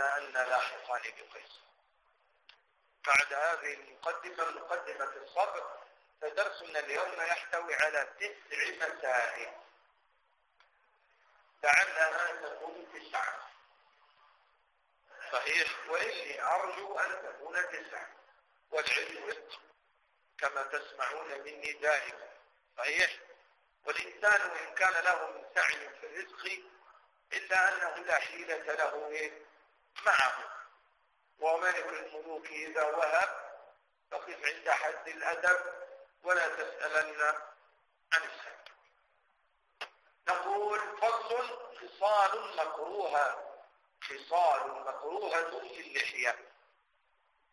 أيقن أن لاحقان بقيس. بعد هذه المقدمة مقدمة الصبر فدرسنا اليوم يحتوي على تسع مسائل. لعلها تكون تسعة. صحيح. وإني أرجو أن تكون تسعة. والعلم كما تسمعون مني دائما. صحيح. والإنسان وإن كان له من سعي في الرزق إلا أنه لا حيلة له معه. وملك الملوك إذا وهب فقف عند حد الأدب ولا تسألن عن السبب نقول فصل خصال مكروهة خصال مكروهة للحية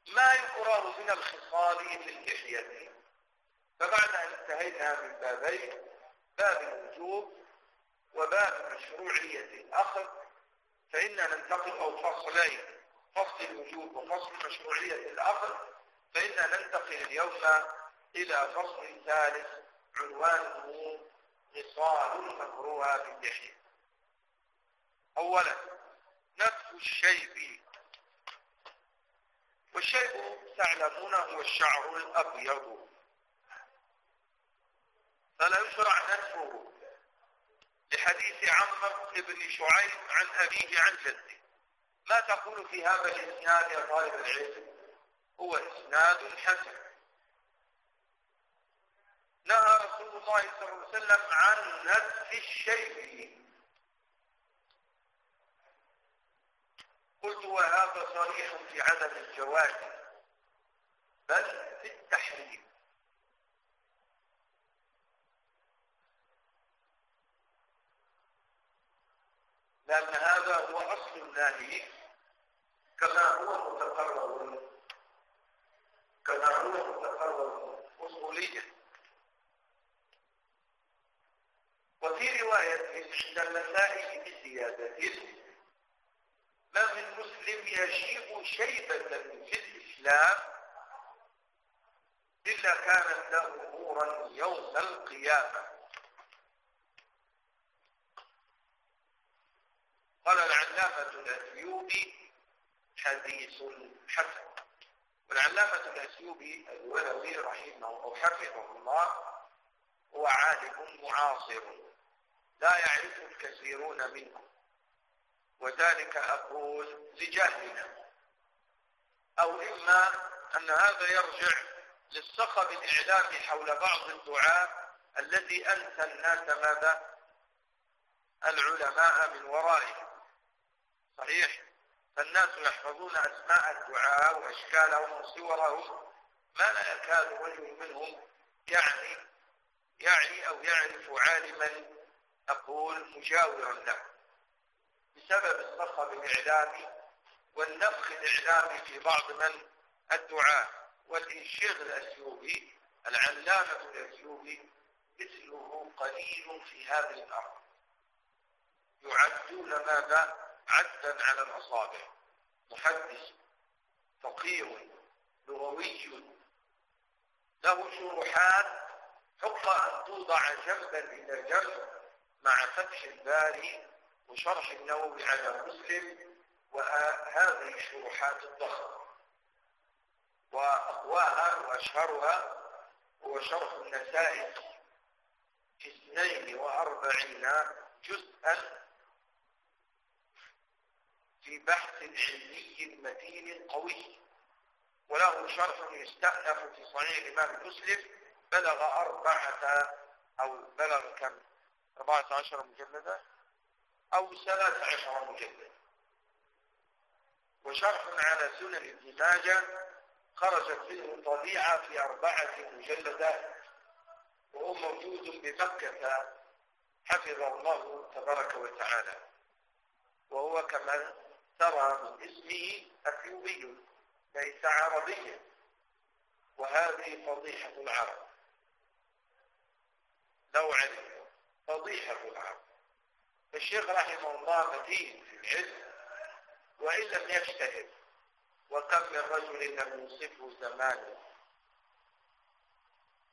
ما يكره من الخصال للحية فبعد أن انتهينا من بابين باب الوجوب وباب مشروعية الأخذ فإننا ننتقل أو فصلين فصل الوجوب وفصل مشروعية الأخذ فإننا ننتقل اليوم إلى فصل ثالث عنوانه خصال مكروهة في اللحية أولا نفس الشيب. والشيب تعلمون هو الشعر الأبيض. فلا يشرع نسفه لحديث عمرو بن شعيب عن أبيه عن جده. ما تقول في هذا الإسناد يا طالب العلم؟ هو إسناد حسن. نهى رسول الله صلى الله عليه وسلم عن نتف الشيء. قلت وهذا صريح في عدم الجواز بل في التحريم. لأن هذا هو أصل النهي كما هو متقرر كما هو متقرر أصوليا. وفي رواية عند المسائل بزيادة ما من مسلم يشيب شيبة في الإسلام إلا كانت له نورا يوم القيامة. قال العلامة الأثيوبي حديث حسن. والعلامة الأثيوبي الولوي رحمه أو حفظه الله هو عالم معاصر لا يعرف الكثيرون منه. وذلك أقول لجهلنا. أو إما أن هذا يرجع للصخب الإعلامي حول بعض الدعاء الذي أنسى الناس ماذا؟ العلماء من ورائهم. صحيح. فالناس يحفظون أسماء الدعاء وأشكالهم وصورهم. ما لا يكاد رجل منهم يعني يعني أو يعرف عالما أقول مجاورا له. بسبب الصخب الإعلامي والنفخ الإعلامي في بعض من الدعاء. والإنشيغ الأسيوبي العلامة الأسيوبي مثله قليل في هذه الأرض. يعدون ماذا؟ عدا على الأصابع. محدث فقيه لغوي. له شروحات حق أن توضع جنبا إلى جنب مع فتح الباري وشرح النووي على مسلم وهذه الشروحات الضخمة. وأقواها وأشهرها هو شرح النسائل في اثنين وأربعين جزءا في بحث علمي متين قوي وله شرح يستأنف في صحيح الإمام مسلم بلغ أربعة أو بلغ كم؟ أربعة عشر مجلدة أو ثلاثة عشر مجلدة وشرح على سنن ابن ماجه خرجت منه طبيعة في أربعة مجلدات وهو موجود بمكة حفظه الله تبارك وتعالى. وهو كما ترى من اسمه أثيوبي ليس عربيا وهذه فضيحة العرب. لو علم فضيحة العرب. الشيخ رحمه الله متين في العلم وإن لم يجتهد وكم من رجل لم يوصفه زمانه؟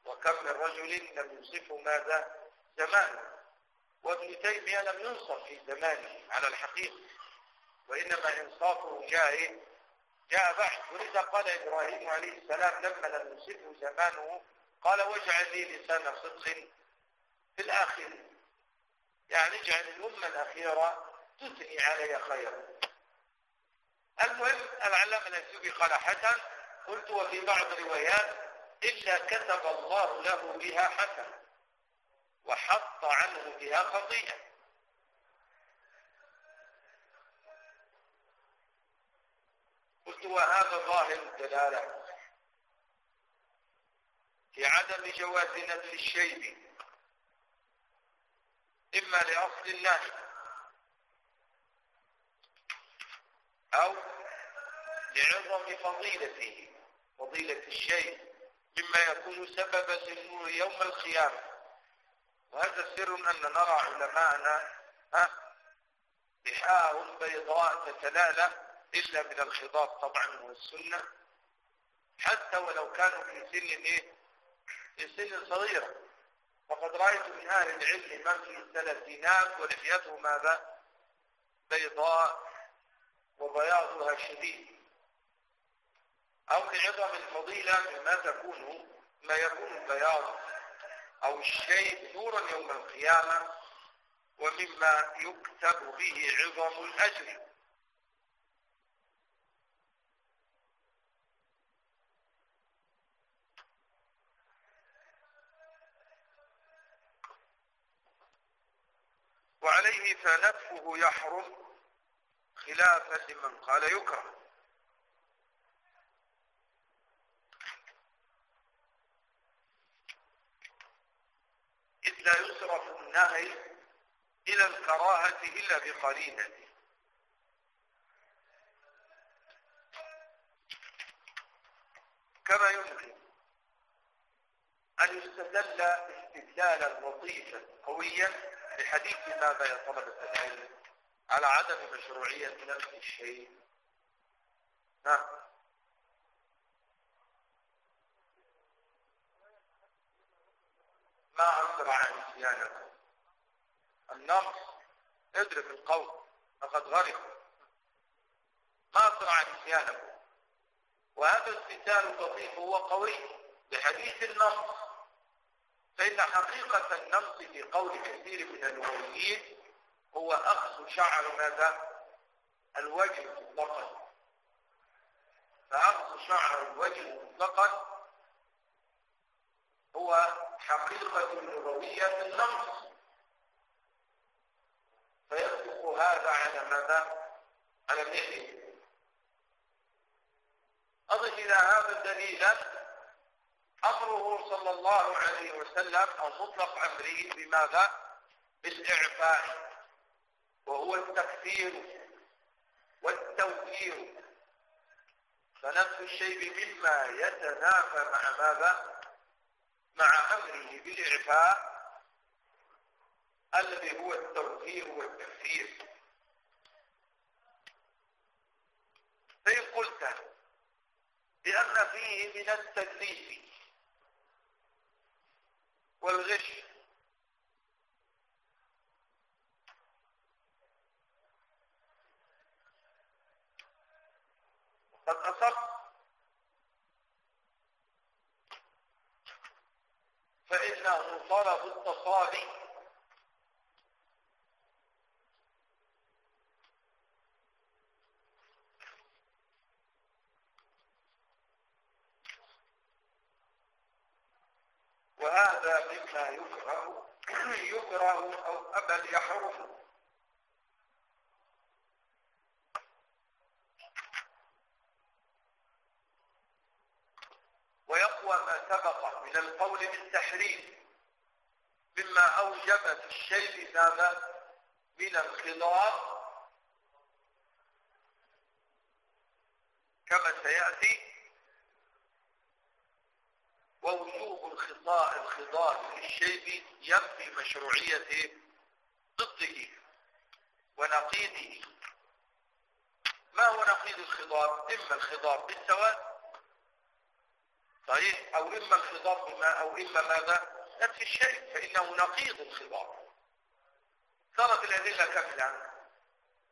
وكم من رجل لم يوصفه ماذا؟ زمانه. وابن تيمية لم ينصف في زمانه على الحقيقة. وإنما إنصافه جاء جاء بعد ولذا قال إبراهيم عليه السلام لما لم يصبه زمانه قال واجعل لي لسان صدق في الآخر يعني اجعل الأمة الأخيرة تثني علي خيرا. المهم العلامة الأسيوبي قال حسن قلت وفي بعض الروايات إلا كتب الله له بها حسن وحط عنه بها خطيئة. قلت وهذا ظاهر الدلالة. في عدم جواز نزل الشيب إما لأصل النهي أو لعظم فضيلته. فضيلة الشيء. مما يكون سببا للنور يوم القيامة. وهذا سر أن نرى علماءنا لحاهم بيضاء تتلالى. إلا من الخضاب طبعا والسنة. حتى ولو كانوا في سن إيه؟ في سن صغيرة. وقد رأيت من أهل العلم من في الثلاثينات ولحيته ماذا؟ بيضاء وبياضها شديد. أو لعظم الفضيلة مما تكون ما يكون البياض أو الشيء نورا يوم القيامة ومما يكتب به عظم الأجر. وعليه فنفه يحرم خلافا لمن قال يكره. إذ لا يصرف النهي إلى الكراهة إلا بقرينة. كما يمكن أن يستدل استدلالا لطيفا قويا بحديث ماذا يا طلبة العلم؟ على عدم مشروعية نفس الشيء. نعم ما أسرع نسيانكم النقص ادرك القول فقد غرق. ما أسرع نسيانكم وهذا القتال اللطيف هو قوي بحديث النقص. فإن حقيقة النقص في قول كثير من اللغويين هو أخذ شعر ماذا؟ الوجه مطلقا فأخذ شعر الوجه مطلقا هو حقيقة لغوية في النقص. فيصدق هذا على ماذا؟ على اللحية أضف إلى هذا دليلا أمره صلى الله عليه وسلم أو مطلق أمره بماذا؟ بالإعفاء وهو التكثير والتوفير. فنفس الشيء مما يتنافى مع ماذا؟ مع أمره بالإعفاء الذي هو التوفير والتكثير فإن قلت بأن فيه من التدليس والغش. قد أصبت فإنه طلب التصابي. وهذا مما يكره يكره أو أبد يحرم. ويقوى ما سبق من القول بالتحريم مما أوجب في الشيء ماذا من الخضار. كما سيأتي ووجوب الخضار في الشيء ينفي مشروعية ضده ونقيضه ما هو نقيض الخضار؟ إما الخضار بالسواد صحيح؟ أو إما الخضار بما أو إما ماذا؟ نفس الشيء فإنه نقيض الخضار. صارت الأدلة الآن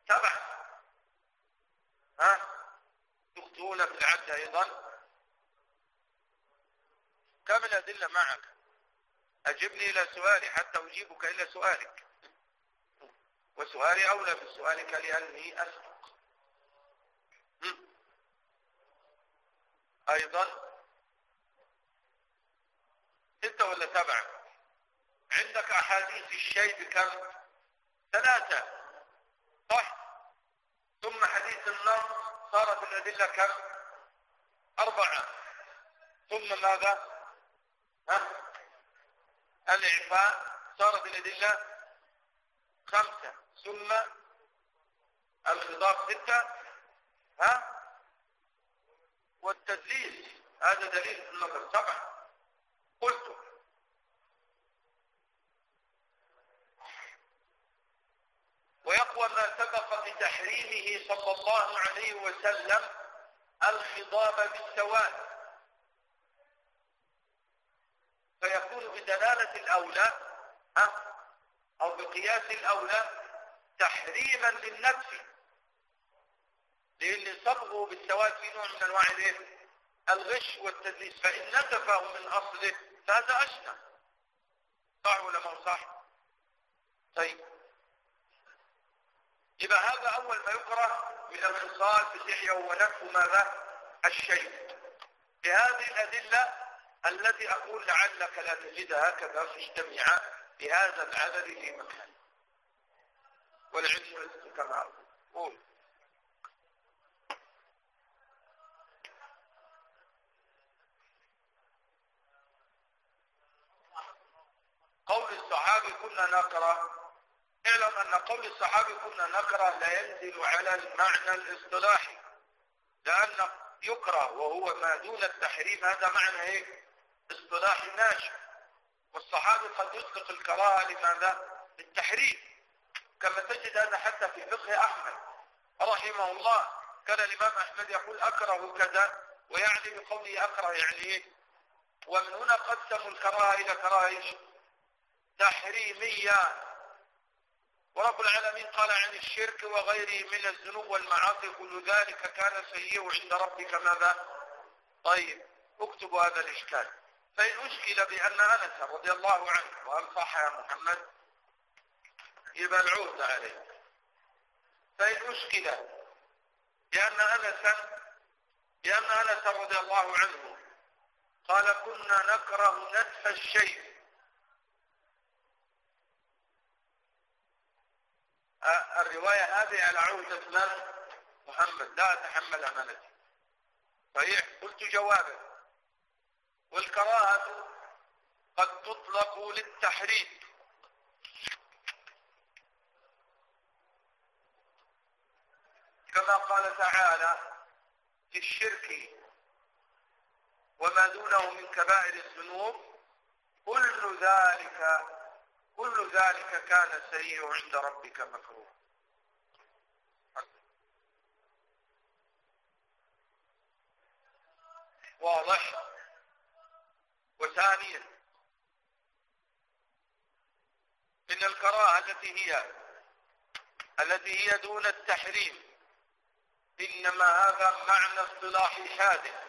سبع ها؟ تخطئون في العد أيضا. كم الأدلة معك. أجبني إلى سؤالي حتى أجيبك إلى سؤالك. وسؤالي أولى من سؤالك لأني أسبق. أيضا. ستة ولا سبعة؟ عندك أحاديث الشيء بكم ثلاثة. صح. ثم حديث النص صارت الأدلة كم؟ أربعة. ثم ماذا؟ ها؟ الإعفاء صارت الأدلة خمسة ثم الخضاب ستة ها؟ والتدليس هذا دليل النظر سبعة. قلت. ويقوى ما سبق بتحريمه صلى الله عليه وسلم الخضاب بالسواد. بدلالة الأولى أو بقياس الأولى تحريما للنفس. لأن صبغه بالسواد في نوع من أنواع الغش والتدليس. فإن نتفه من أصله فهذا أشنى. صح ولا ما صح؟ طيب. يبقى هذا أول ما يقرأ من الخصال في اللحية ونفه ماذا؟ الشيء. بهذه الأدلة التي أقول لعلك لا تجدها هكذا مجتمعة بهذا العدد في مكان. والعلم كما أقول. قول الصحابي كنا نقرأ. اعلم أن قول الصحابي كنا نقرأ لا ينزل على المعنى الاصطلاحي. لأن يقرأ وهو ما دون التحريم هذا معنى إيه؟ اصطلاحي ناشئ والصحابي قد يطلق الكراهة لماذا؟ للتحريم كما تجد هذا حتى في فقه أحمد رحمه الله كان الإمام أحمد يقول أكره كذا ويعني بقوله أكره يعني إيه؟ ومن هنا قسموا الكراهة إلى كراهة تحريمية. ورب العالمين قال عن الشرك وغيره من الذنوب والمعاصي كل ذلك كان سيئه عند ربك ماذا؟ طيب اكتبوا هذا الإشكال. فإن أشكل بأن أنس رضي الله عنه وهل صح يا محمد يبقى العود عليه. فإن أشكل بأن أنس بأن أنس رضي الله عنه قال كنا نكره نتف الشيء. الرواية هذه على عهدة من محمد لا أتحمل أمانتي صحيح؟ قلت جوابا. والكراهة قد تطلق للتحريم كما قال تعالى في الشرك وما دونه من كبائر الذنوب كل ذلك كل ذلك كان سيء عند ربك مكروه. واضح؟ وثانيا إن الكراهه التي هي التي هي دون التحريم إنما هذا معنى اصطلاحي حادث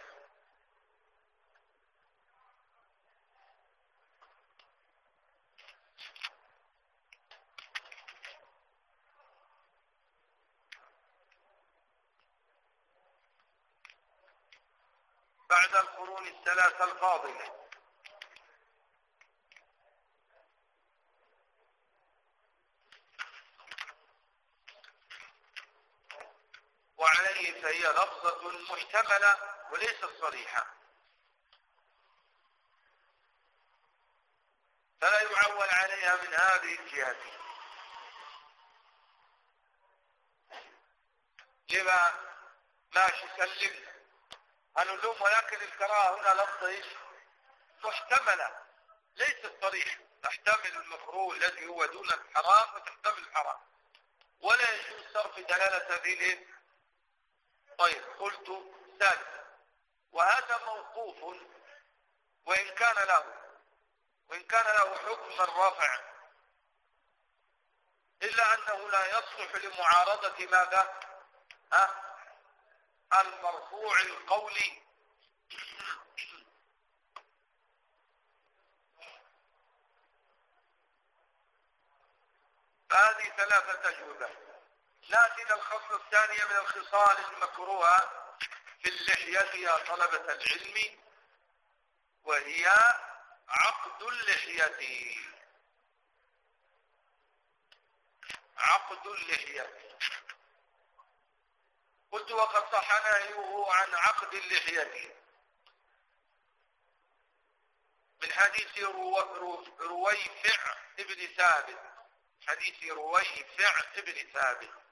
بعد القرون الثلاثة الفاضلة وعليه فهي لفظة محتملة وليست صريحة. فلا يعول عليها من هذه الجهة. لما ماشي سلمنا هنلوم ولكن الكراهة هنا لفظ محتملة ليست صريحة. تحتمل المكروه الذي هو دون الحرام وتحتمل الحرام. ولا يجوز صرف دلالة هذه طيب قلت ثالثا وهذا موقوف وإن كان له وإن كان له حكم الرفع إلا أنه لا يصلح لمعارضة ماذا؟ أه؟ المرفوع القولي هذه ثلاثة أجوبة لكن الخصل الثانية من الخصال المكروهة في اللحية يا طلبة العلم وهي عقد اللحية. عقد اللحية. قلت وقد صح نهيه عن عقد اللحية. من حديث رويفع ابن ثابت. حديث رويفع ابن ثابت.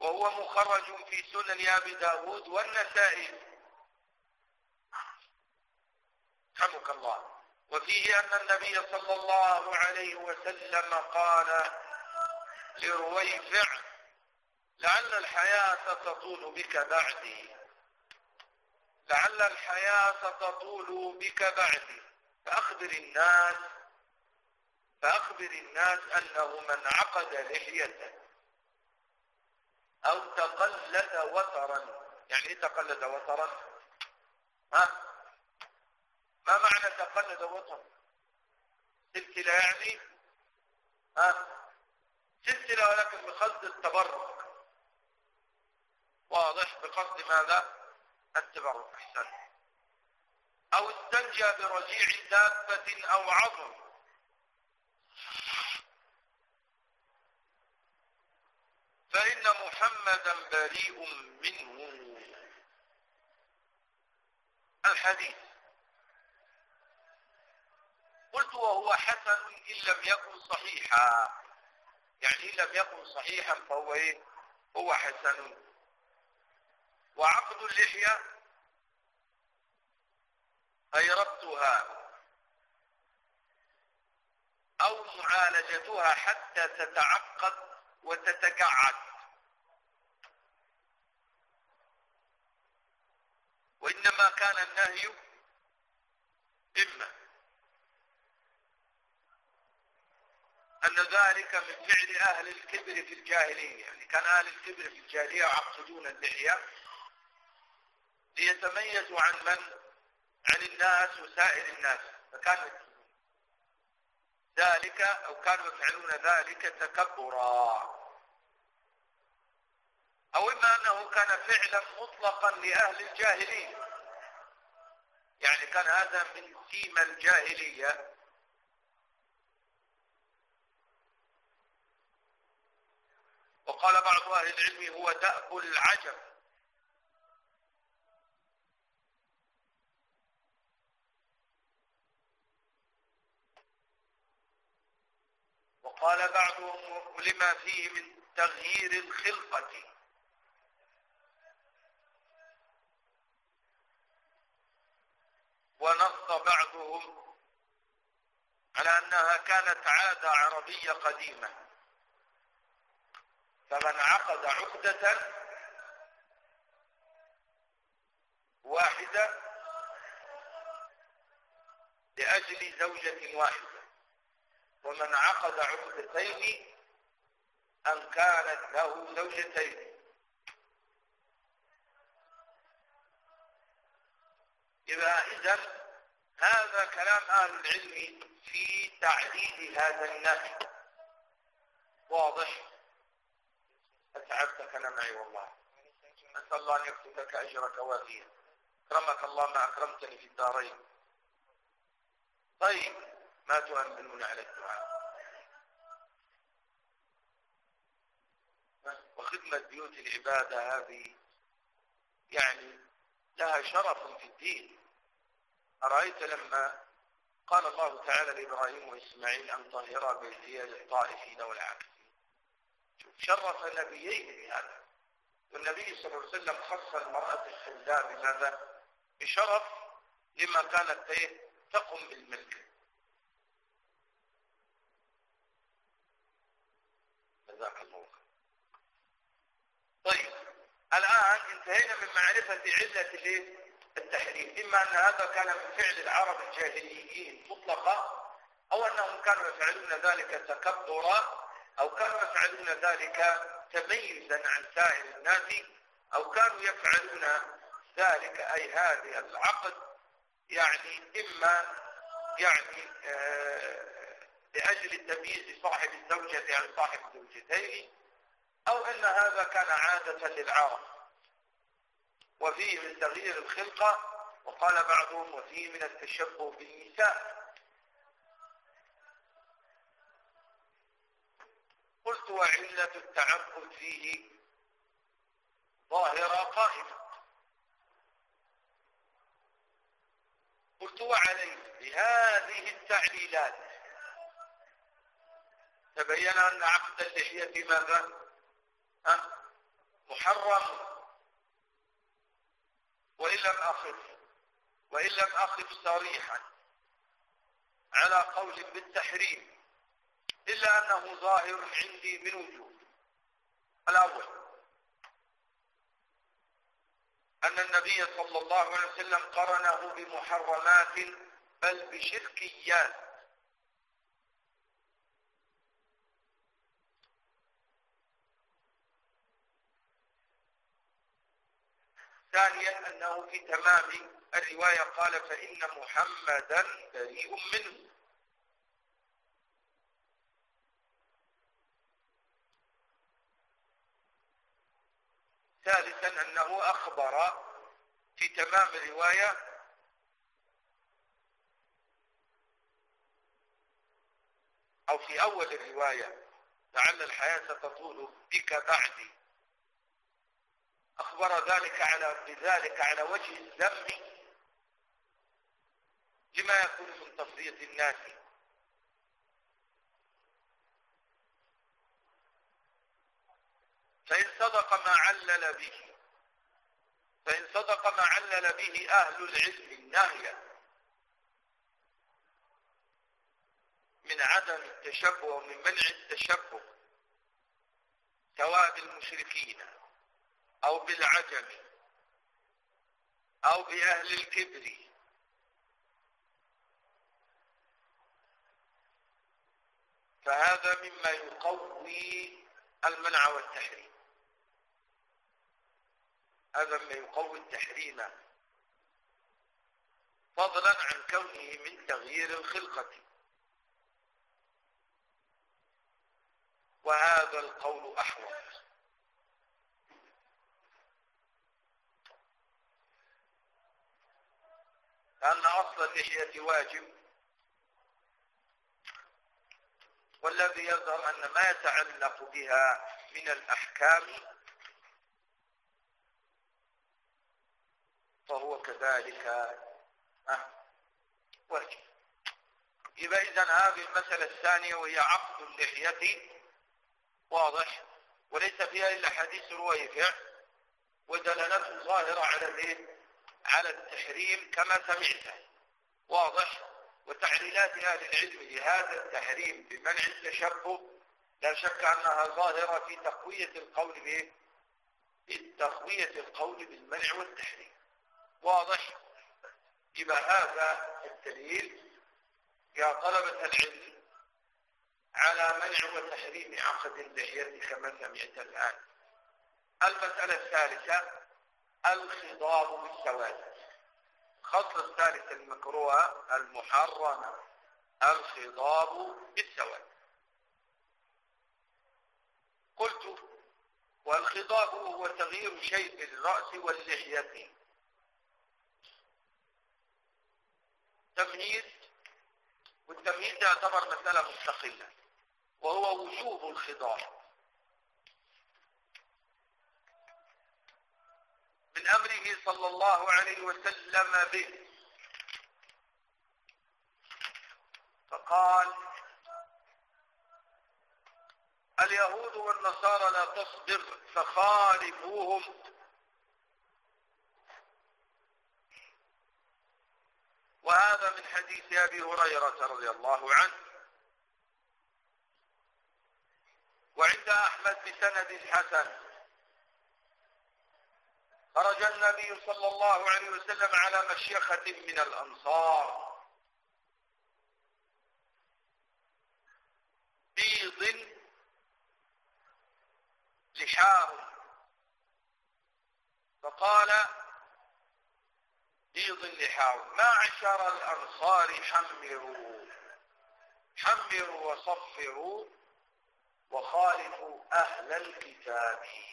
وهو مخرج في سنن أبي داود والنسائي. رحمك الله. وفيه أن النبي صلى الله عليه وسلم قال لرويفع لعل الحياة تطول بك بعدي. لعل الحياة تطول بك بعدي. فأخبر الناس فأخبر الناس أنه من عقد لحيته. أو تقلد وترا. يعني إيه تقلد وترا؟ ها؟ ما معنى تقلد وترا؟ سلسلة يعني؟ ها؟ سلسلة ولكن بقصد التبرك. واضح؟ بقصد ماذا؟ التبرك احسن أو استنجى برجيع دابة أو عظم. فإن محمدا بريء منه. الحديث. قلت وهو حسن إن لم يكن صحيحا. يعني إن لم يكن صحيحا فهو إيه؟ هو حسن. وعقد اللحية أي ربطها أو معالجتها حتى تتعقد وتتقعد. وإنما كان النهي إما. أن ذلك من فعل أهل الكبر في الجاهلية. يعني كان أهل الكبر في الجاهلية يعقدون اللحية ليتميزوا عن من؟ عن الناس وسائر الناس. فكانوا ذلك أو كانوا يفعلون ذلك تكبرا. أو إما أنه كان فعلا مطلقا لأهل الجاهلية. يعني كان هذا من سيما الجاهلية. وقال بعض أهل العلم هو دأب العجب وقال بعضهم لما فيه من تغيير الخلقة. ونص بعضهم على أنها كانت عادة عربية قديمة. فمن عقد عقدة واحدة لأجل زوجة واحدة. ومن عقد عقدتين أن كانت له زوجتين. إذا إذا هذا كلام أهل العلم في تعديد هذا النهي. واضح؟ أتعبتك أنا معي والله. أسأل الله أن يكتب لك أجرك وافيا أكرمك الله ما أكرمتني في الدارين. طيب. ما تؤمنون على الدعاء. وخدمة بيوت العبادة هذه يعني لها شرف في الدين. أرأيت لما قال الله تعالى لإبراهيم وإسماعيل أن طهر بيتي للطائفين والعاكفين. شرف نبيين بهذا. والنبي صلى الله عليه وسلم خص المرأة السوداء بماذا؟ بشرف لما كانت تقم بالملك. جزاك الله طيب الآن انتهينا من معرفة علة التحريم إما أن هذا كان من فعل العرب الجاهليين مطلقا أو أنهم كانوا يفعلون ذلك تكبرا أو كانوا يفعلون ذلك تميزا عن سائر الناس أو كانوا يفعلون ذلك أي هذه العقد يعني إما يعني آه لأجل تمييز صاحب الزوجة عن صاحب الزوجتين أو أن هذا كان عادة للعرب. وفيه من تغيير الخلقة وقال بعضهم وفيه من التشبه بالنساء. قلت وعلة التعبد فيه ظاهرة قائمة. قلت وعليه بهذه التعليلات تبين أن عقد اللحية ماذا؟ محرم. وإن لم أخف وإن لم أخف صريحا على قول بالتحريم إلا أنه ظاهر عندي من وجوه الأول أن النبي صلى الله عليه وسلم قرنه بمحرمات بل بشركيات. ثانيا أنه في تمام الرواية قال فإن محمدا بريء منه. ثالثا أنه أخبر في تمام الرواية أو في أول الرواية لعل الحياة تطول بك بعدي. أخبر ذلك على بذلك على وجه الذم لما يكون من تفريط الناس. فإن صدق ما علل به فإن صدق ما علل به أهل العلم النهي من عدم التشبه ومن منع التشبه سواء بالمشركين. أو بالعجم أو بأهل الكبر. فهذا مما يقوي المنع والتحريم. هذا مما يقوي التحريم فضلا عن كونه من تغيير الخلقة. وهذا القول أحوط. أن أصل اللحية واجب والذي يظهر أن ما يتعلق بها من الأحكام فهو كذلك واجب. إذن هذه المسألة الثانية وهي عقد اللحية واضح وليس فيها إلا حديث رويفع ودلالته ظاهرة على الإيه؟ على التحريم كما سمعت. واضح؟ وتعليلات أهل العلم لهذا التحريم بمنع التشبه لا شك أنها ظاهرة في تقوية القول به تقوية القول بالمنع والتحريم. واضح؟ يبقى هذا الدليل يا طلبة العلم على منع وتحريم عقد اللحية كما سمعت الآن. المسألة الثالثة الخضاب بالسواد خصل الثالث المكروه المحرمة الخضاب بالسواد قلت والخضاب هو تغيير شيء الرأس واللحية. تمييز والتمييز يعتبر مسألة مستقلة وهو وجوب الخضاب. من أمره صلى الله عليه وسلم به. فقال اليهود والنصارى لا تصبر فخالفوهم. وهذا من حديث أبي هريرة رضي الله عنه. وعند أحمد بسند حسن. خرج النبي صلى الله عليه وسلم على مشيخة من الأنصار. بيض لحار. فقال في ظل حاول معشر الأنصار حمروا. حمروا وصفروا وخالفوا أهل الكتاب.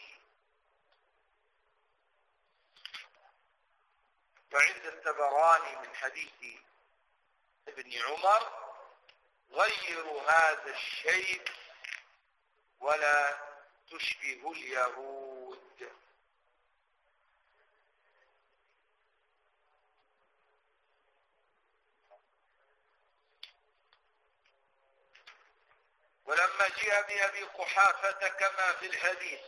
وعند التبراني من حديث ابن عمر غيروا هذا الشيء ولا تشبه اليهود. ولما جاء بأبي قحافة كما في الحديث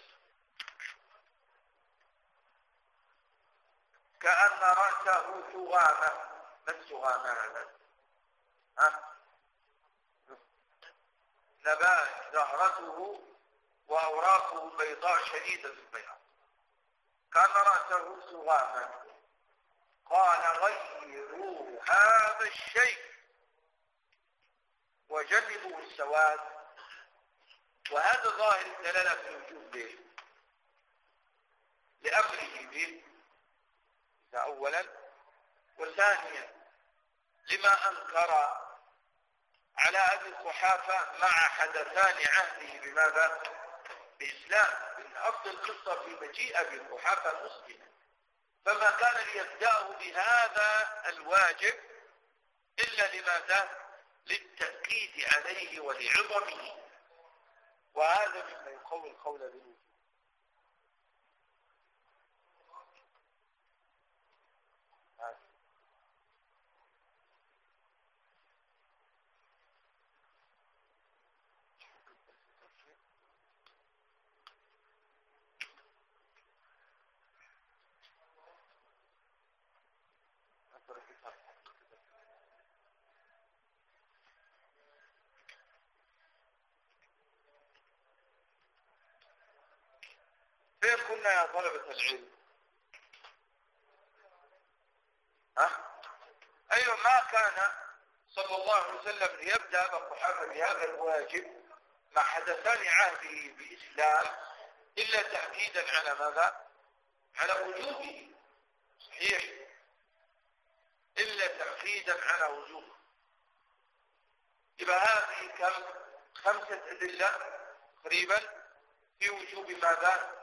كأن رأسه ثغامة ما الثغامة هذا؟ ها؟ نبات زهرته وأوراقه بيضاء شديدة البياض. كأن رأسه سغاما. قال غيروا هذا الشيء. وجنبوا السواد. وهذا ظاهر الدلالة في الوجوب به لأمره به. أولا وثانيا. لما أنكر على أبي الصحافة مع حدثان عهده بماذا؟ بإسلام. من أصل القصة في مجيء أبي الصحافة مسلما. فما كان ليبدأه بهذا الواجب إلا لماذا؟ للتأكيد عليه ولعظمه. وهذا مما يقوي القول بالوجود. كنا يا طلبة العلم ها؟ أيوه ما كان صلى الله عليه وسلم ليبدأ بالصحابة بهذا الواجب مع حدثان عهده بإسلام إلا تأكيدا على ماذا؟ على وجوبه. صحيح. إلا تأكيدا على وجوبه. يبقى هذه كم؟ خمسة أدلة تقريبا في وجوب ماذا؟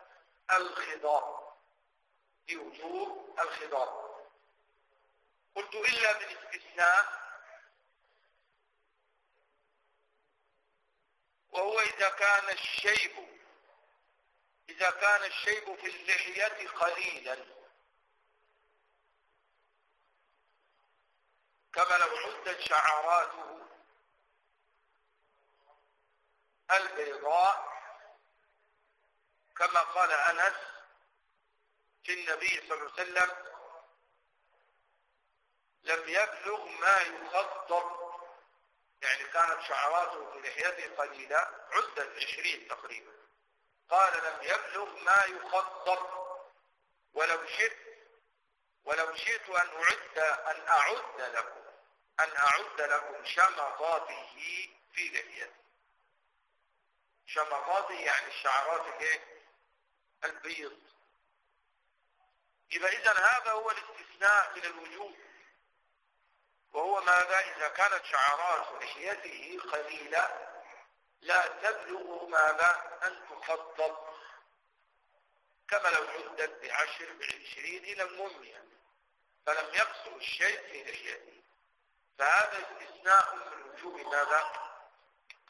الخضار. في وجوب الخضار. قلت إلا بالاستثناء وهو إذا كان الشيب إذا كان الشيب في اللحية قليلا. كما لو عدت شعراته البيضاء كما قال أنس في النبي صلى الله عليه وسلم لم يبلغ ما يخطب يعني كانت شعراته في لحيته قليلة عدت عشرين تقريبا. قال لم يبلغ ما يخطب ولو شئت ولو شئت أن أعد أن أعد لكم أن أعد لكم شمطاته في لحيته شمطاته يعني الشعرات الايه البيض. يبقى إذا هذا هو الاستثناء من الوجوب وهو ماذا إذا كانت شعرات لحيته قليلة لا تبلغ ماذا أن تخطط كما لو عدت بعشر بعشرين إلى الممية فلم يقصر الشيء في لحيته. فهذا استثناء من وجوب ماذا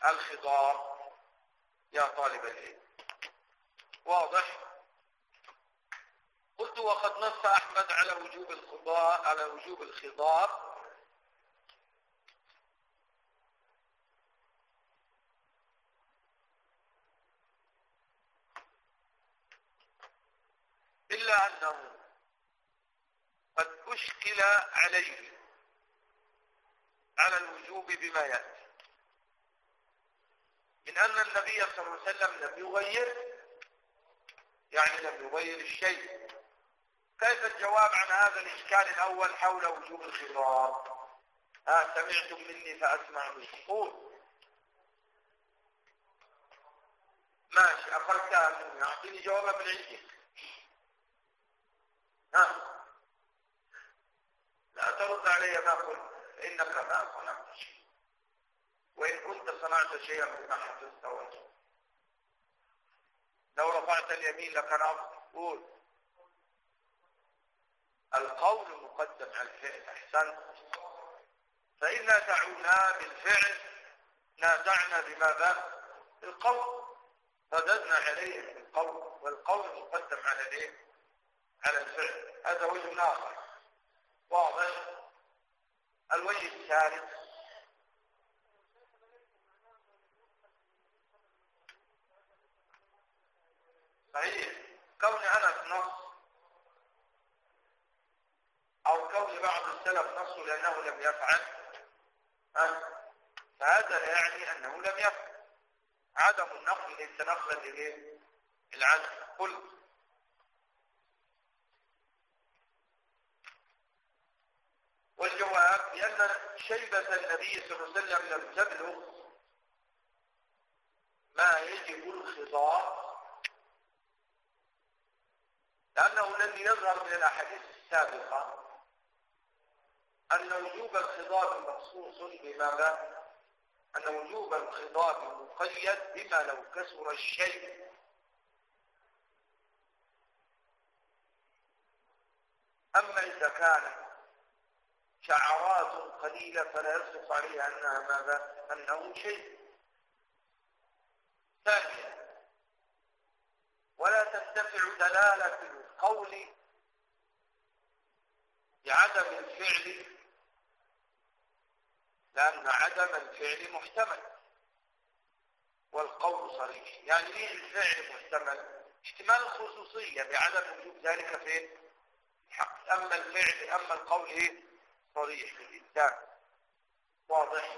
الخضار. يا طالب العلم. واضح؟ قلت وقد نص أحمد على وجوب الخضار على وجوب الخضار. إلا أنه قد أشكل عليه على الوجوب بما يأتي. من أن النبي صلى الله عليه وسلم لم يغير يعني لم يغير الشيء. كيف الجواب عن هذا الإشكال الأول حول وجوب الخطاب؟ ها سمعتم مني فأسمع منكم ماشي أخذتها مني. أعطيني جوابها من عندك. ها. لا ترد علي ما قلت. إنك ما صنعت شيء. وإن كنت صنعت شيئا مما حدثت لو رفعت اليمين لكان قول القول مقدم على الفعل أحسنت. فإن نازعنا بالفعل نازعنا بماذا؟ القول. رددنا عليه بالقول والقول مقدم على الايه؟ على الفعل. هذا وجه آخر. واضح. الوجه الثالث. صحيح كون أنس نص أو كون بعض السلف نص لأنه لم يفعل فهذا لا يعني أنه لم يفعل. عدم النقل ليس نقلا للعدم قل والجواب بأن شيبة النبي صلى الله عليه وسلم لم تبلغ ما يجب الخضاع لأنه لم يظهر من الأحاديث السابقة أن وجوب الخضاب مخصوص بماذا؟ أن وجوب الخضاب مقيد بما لو كسر الشيء. أما إذا كان شعرات قليلة فلا يصدق عليها أنها ماذا؟ أنه شيء. ثانيا ولا تنتفع دلالة القول بعدم الفعل لأن عدم الفعل محتمل والقول صريح. يعني ليه الفعل محتمل؟ احتمال الخصوصية بعدم وجود ذلك فين حق أما الفعل أما القول إيه؟ صريح للإنسان واضح.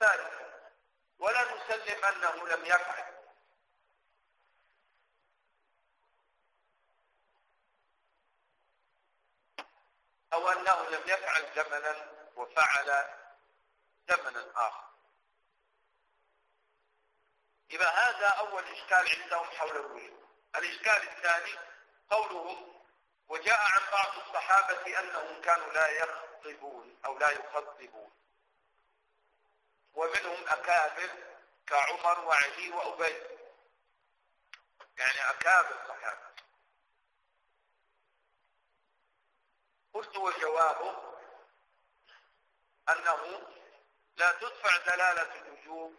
ثالثا ولا نسلم أنه لم يفعل. أو أنه لم يفعل زمنا وفعل زمنا آخر. يبقى هذا أول إشكال عندهم حول الوجود. الإشكال الثاني قولهم وجاء عن بعض الصحابة أنهم كانوا لا يخ يخطبون أو لا يخطبون. ومنهم أكابر كعمر وعلي وأبي. يعني أكابر الصحابة قلت وجوابه أنه لا تدفع دلالة الوجوب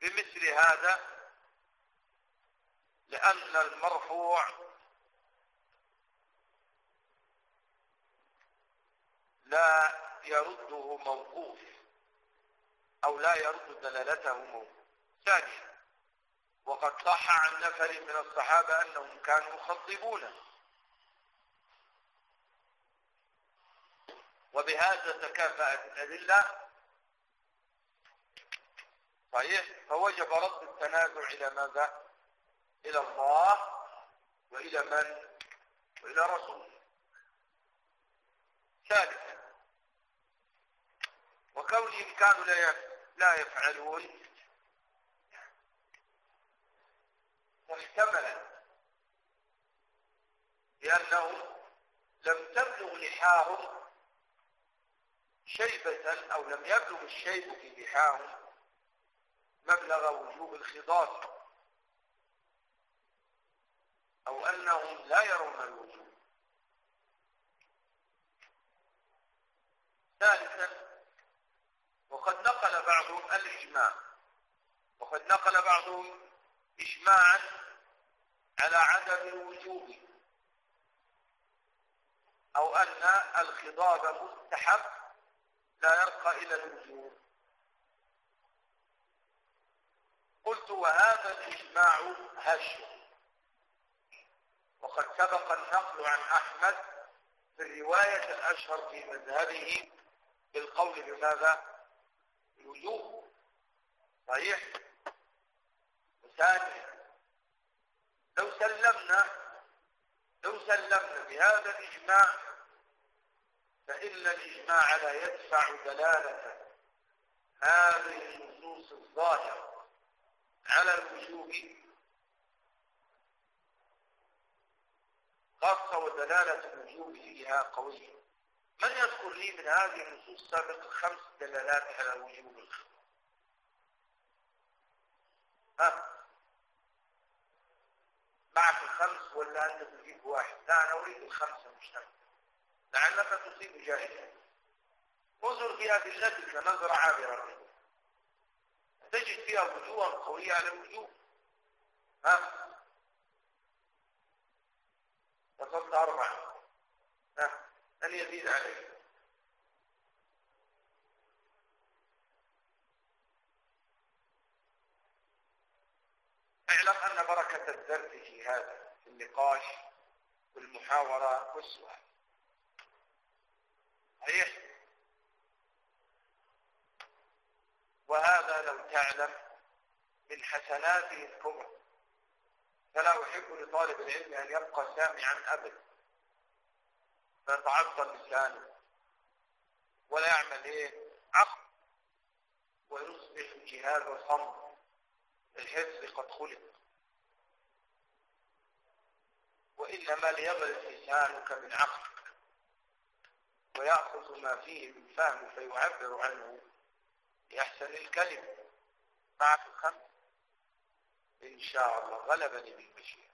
بمثل هذا لأن المرفوع لا يرده موقوف أو لا يرد دلالته موقوف. ثانيا وقد صح عن نفر من الصحابة أنهم كانوا يخطبون وبهذا تكافأت الأدلة. صحيح؟ فوجب رد التنازع إلى ماذا؟ إلى الله وإلى من؟ وإلى رسوله ثالثا وكونهم كانوا لا يفعلون محتملا لأنهم لم تبلغ لحاهم شيبة أو لم يبلغ الشيب في لحاهم مبلغ وجوب الخضاب أو أنهم لا يرون الوجوب. ثالثا وقد نقل بعضهم الإجماع وقد نقل بعضهم إجماعا على عدم الوجوب أو أن الخضاب مستحب يرقى إلى الوجوب قلت وهذا الإجماع هش. وقد سبق النقل عن أحمد في الرواية الأشهر في مذهبه بالقول بماذا؟ الوجوب صحيح؟ ثانيا لو سلمنا لو سلمنا بهذا الإجماع فإن الإجماع لا يدفع دلالة هذه النصوص الظاهرة على الوجوب خاصة ودلالة الوجوب فيها قوية من يذكر لي من هذه النصوص السابقة خمس دلالات على وجوب الخطاب ها؟ معك الخمس ولا أنت تجيب واحد؟ لا أنا أريد الخمسة مجتمع لعلك تصيب جائزة انظر في أدلتك نظرة عابرة تجد فيها وجوها قوية على وجوه ها؟ وصلت أربعة. ها؟ أن يزيد عليه اعلم أن بركة الدرس في هذا في النقاش والمحاورة والسؤال. صحيح. وهذا لو تعلم من حسناته الكبرى. فلا أحب لطالب العلم أن يبقى سامعا أبدا. فيتعطل لسانه. ولا يعمل إيه؟ عقل ويصبح جهاز صمت. الحفظ قد خلق. وإنما ليغرس لسانك عقلك ويأخذ ما فيه من فهم فيعبر عنه بأحسن الكلمة مع في الخمس. إن شاء الله. غلبني بالمشيئة.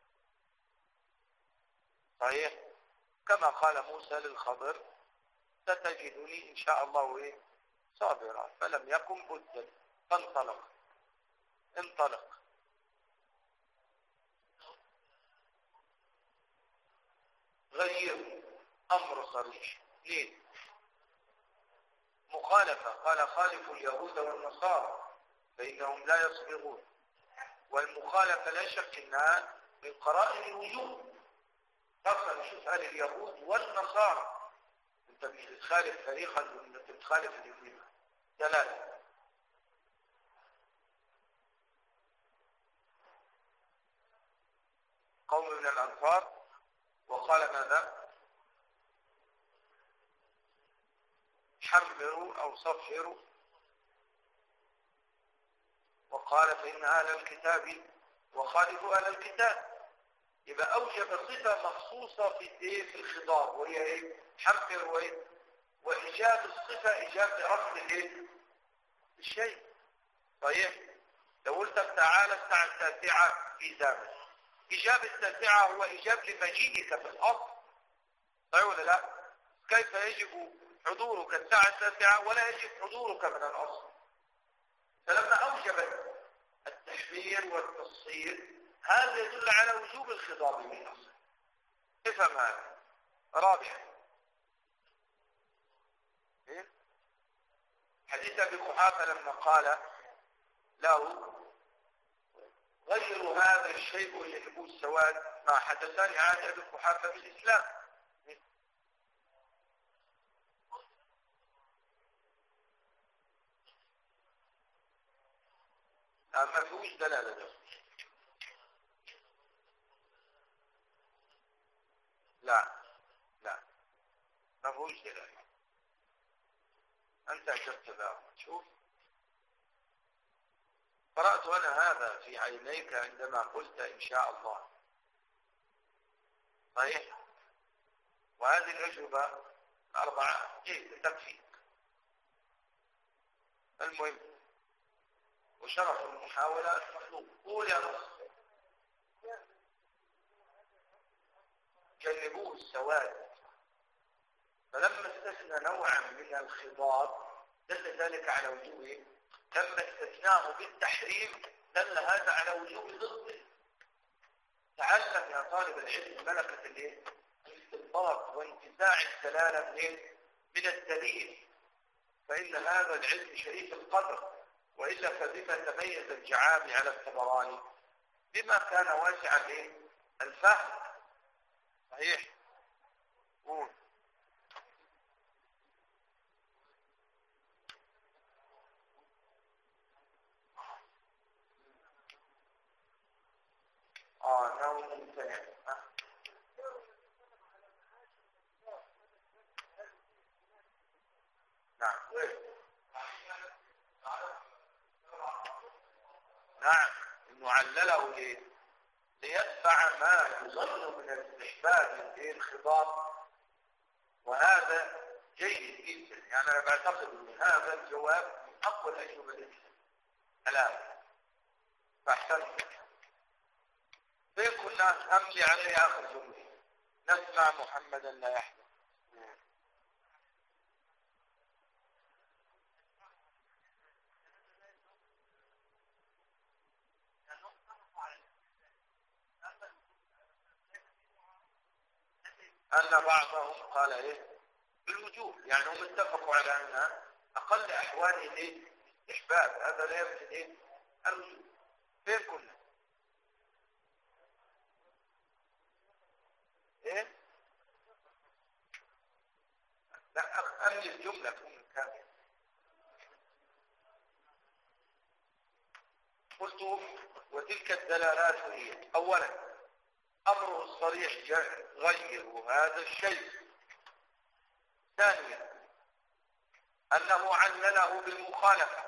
صحيح؟ كما قال موسى للخضر ستجدني إن شاء الله إيه؟ صابرا. فلم يكن بدا. فانطلق. انطلق. غير. أمر صريح. ليه مخالفة. قال خالفوا اليهود والنصارى فإنهم لا يصبغون. والمخالفة لا شك أنها من قرائن الوجود. خاصة نشوف أهل اليهود والنصارى. أنت مش بتخالف فريقا أنت بتخالف الاثنين ثلاثة قوم من الأنصار. وقال ماذا؟ حمروا أو صفروا وقال فإن أهل الكتاب وخالفوا أهل الكتاب يبقى أوجب صفة مخصوصة في في الخضار وهي إيه؟ حمر وإيه؟ وإيجاب الصفة إيجاب أصل الإيه؟ الشيء صحيح لو قلت تعالى الساعة التاسعة في زامن إيجاب التاسعة هو إيجاب لمجيئك في الأصل صحيح ولا لا؟ كيف يجب حضورك الساعة التاسعة ولا يجب حضورك من الأصل فلما أوجبت التحرير والتصصير هذا يدل على وجوب الخضاب من الأصل افهم هذا رابعا؟ إيه؟ حديث أبي قحافة لما قال له غير هذا الشيء ويحب السواد. ما حدثان عن أبي قحافة بالإسلام ما فيهوش دلالة ده لا لا. ما فيهوش دلالة. أنت أجبت بها شوف. قرأت أنا هذا في عينيك عندما قلت إن شاء الله. صحيح؟ وهذه الأجوبة أربعة. جيدة تكفيك المهم. وشرف المحاولة مطلوب. نص جنبوه السواد. فلما استثنى نوعا من الخضاب دل ذلك على وجوه تم استثناءه بالتحريم دل هذا على وجوه ضده تعلم يا طالب العلم ملكة الإيه؟ الاستنباط وانتزاع الدلالة من من الدليل. فإن هذا العلم شريف القدر. وإلا فبما تميز الجعامي على الطبراني بما كان واسعا الفهم. صحيح؟ قول. آه نوم ممتنع نعم نعم انه علله ليدفع ما يظن من الاستحباب من الخضاب وهذا جيد جدا. يعني أنا بعتقد أن هذا الجواب من أقوى الأجوبة التي الآن فأحسنت. فين كنا أملي عليه آخر جملة. نسمع محمدا لا يحدث أن بعضهم قال إيه؟ بالوجوب يعني هم اتفقوا على أن أقل أحواله إيه إحباب هذا لا يمكن إيه؟ الوجوب. فين كنا؟ إيه؟ لا أمن الجملة تكون كاملة. قلت وتلك الدلالات هي أولا أمره الصريح غير هذا الشيء. ثانيا أنه علله بالمخالفة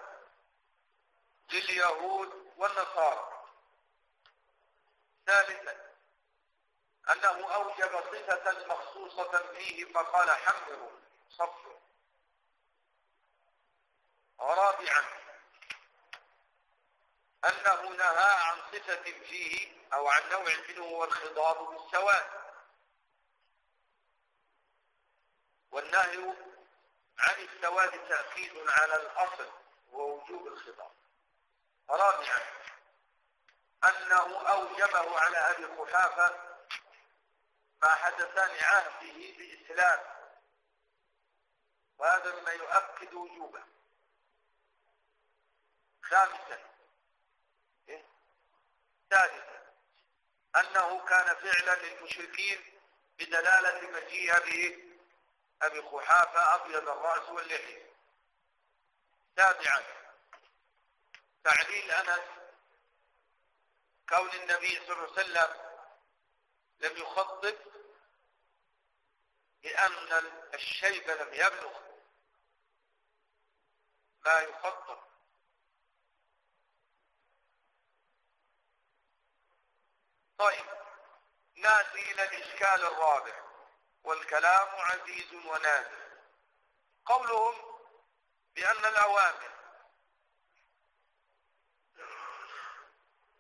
لليهود والنصارى. ثالثا أنه أوجب صفة مخصوصة فيه فقال حمروا صفروا رابعا أنه نهى عن صفة فيه أو عن نوع منه هو الخضاب بالسواد. والنهي عن السواد تأكيد على الأصل ووجوب الخضاب رابعا أنه أوجبه على أبي قحافة ما حدثان عهده بإسلام. وهذا مما يؤكد وجوبه. خامسا إيه؟ أنه كان فعلا للمشركين بدلالة مجيء به أبي قحافة أبيض الرأس واللحية. سابعا تعليل أنس كون النبي صلى الله عليه وسلم لم يخطط لأن الشيب لم يبلغ ما يخطط. طيب ناتي إلى الإشكال الرابع والكلام عزيز ونادر. قولهم بأن الأوامر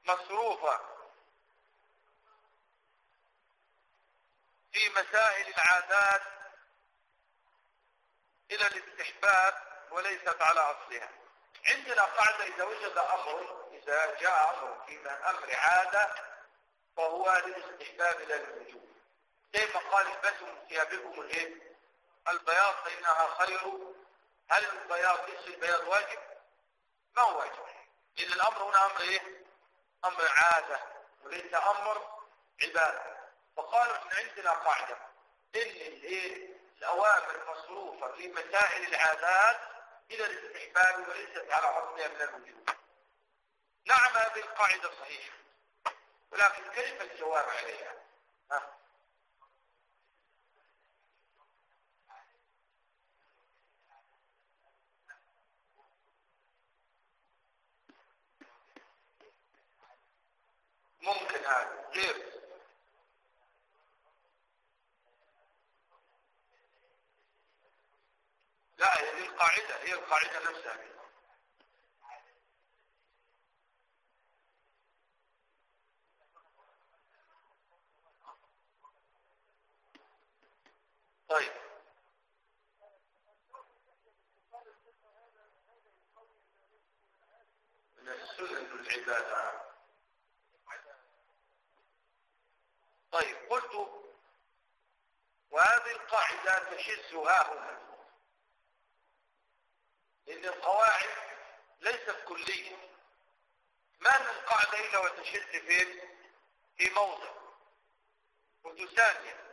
مصروفة في مسائل العادات إلى الاستحباب وليست على أصلها. عندنا قاعدة إذا وجد أمر إذا جاء أمر في أمر عادة فهو للاستحباب لا للوجوب زي ما قال البسوا ثيابكم الإيه؟ البياض فإنها خير. هل البياض ليس البياض واجب؟ ما هو واجب. لأن الأمر هنا أمر إيه؟ أمر عادة وليس أمر عبادة. فقالوا إن عندنا قاعدة. إن الإيه؟ الأوامر مصروفة في مسائل العادات إلى الاستحباب وليست على أصلها من الوجوب نعم هذه القاعدة صحيحة. ولكن كيف الجواب عليها؟ ها؟ ممكن هذا كيف؟ لا هذه القاعدة هي القاعدة نفسها. طيب. من السنن العبادة. طيب قلت وهذه القاعدة تشزها هنا. لأن القواعد ليست كلية. ما من قاعدة إلا وتشز فين في موضع. قلت ثانيا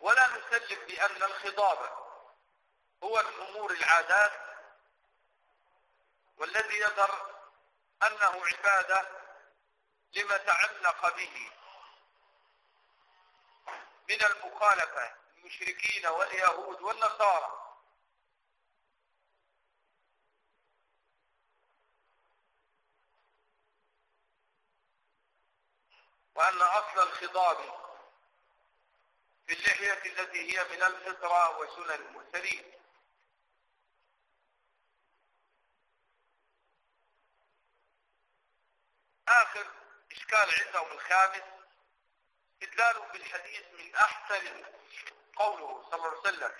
ولا نسلم بأن الخضاب هو من أمور العادات والذي يظهر أنه عبادة لما تعلق به من المخالفة المشركين واليهود والنصارى. وأن أصل الخضاب باللحية التي هي من الفطرة وسنن المرسلين. آخر إشكال عندهم الخامس استدلال بالحديث من أحسن قوله صلى الله عليه وسلم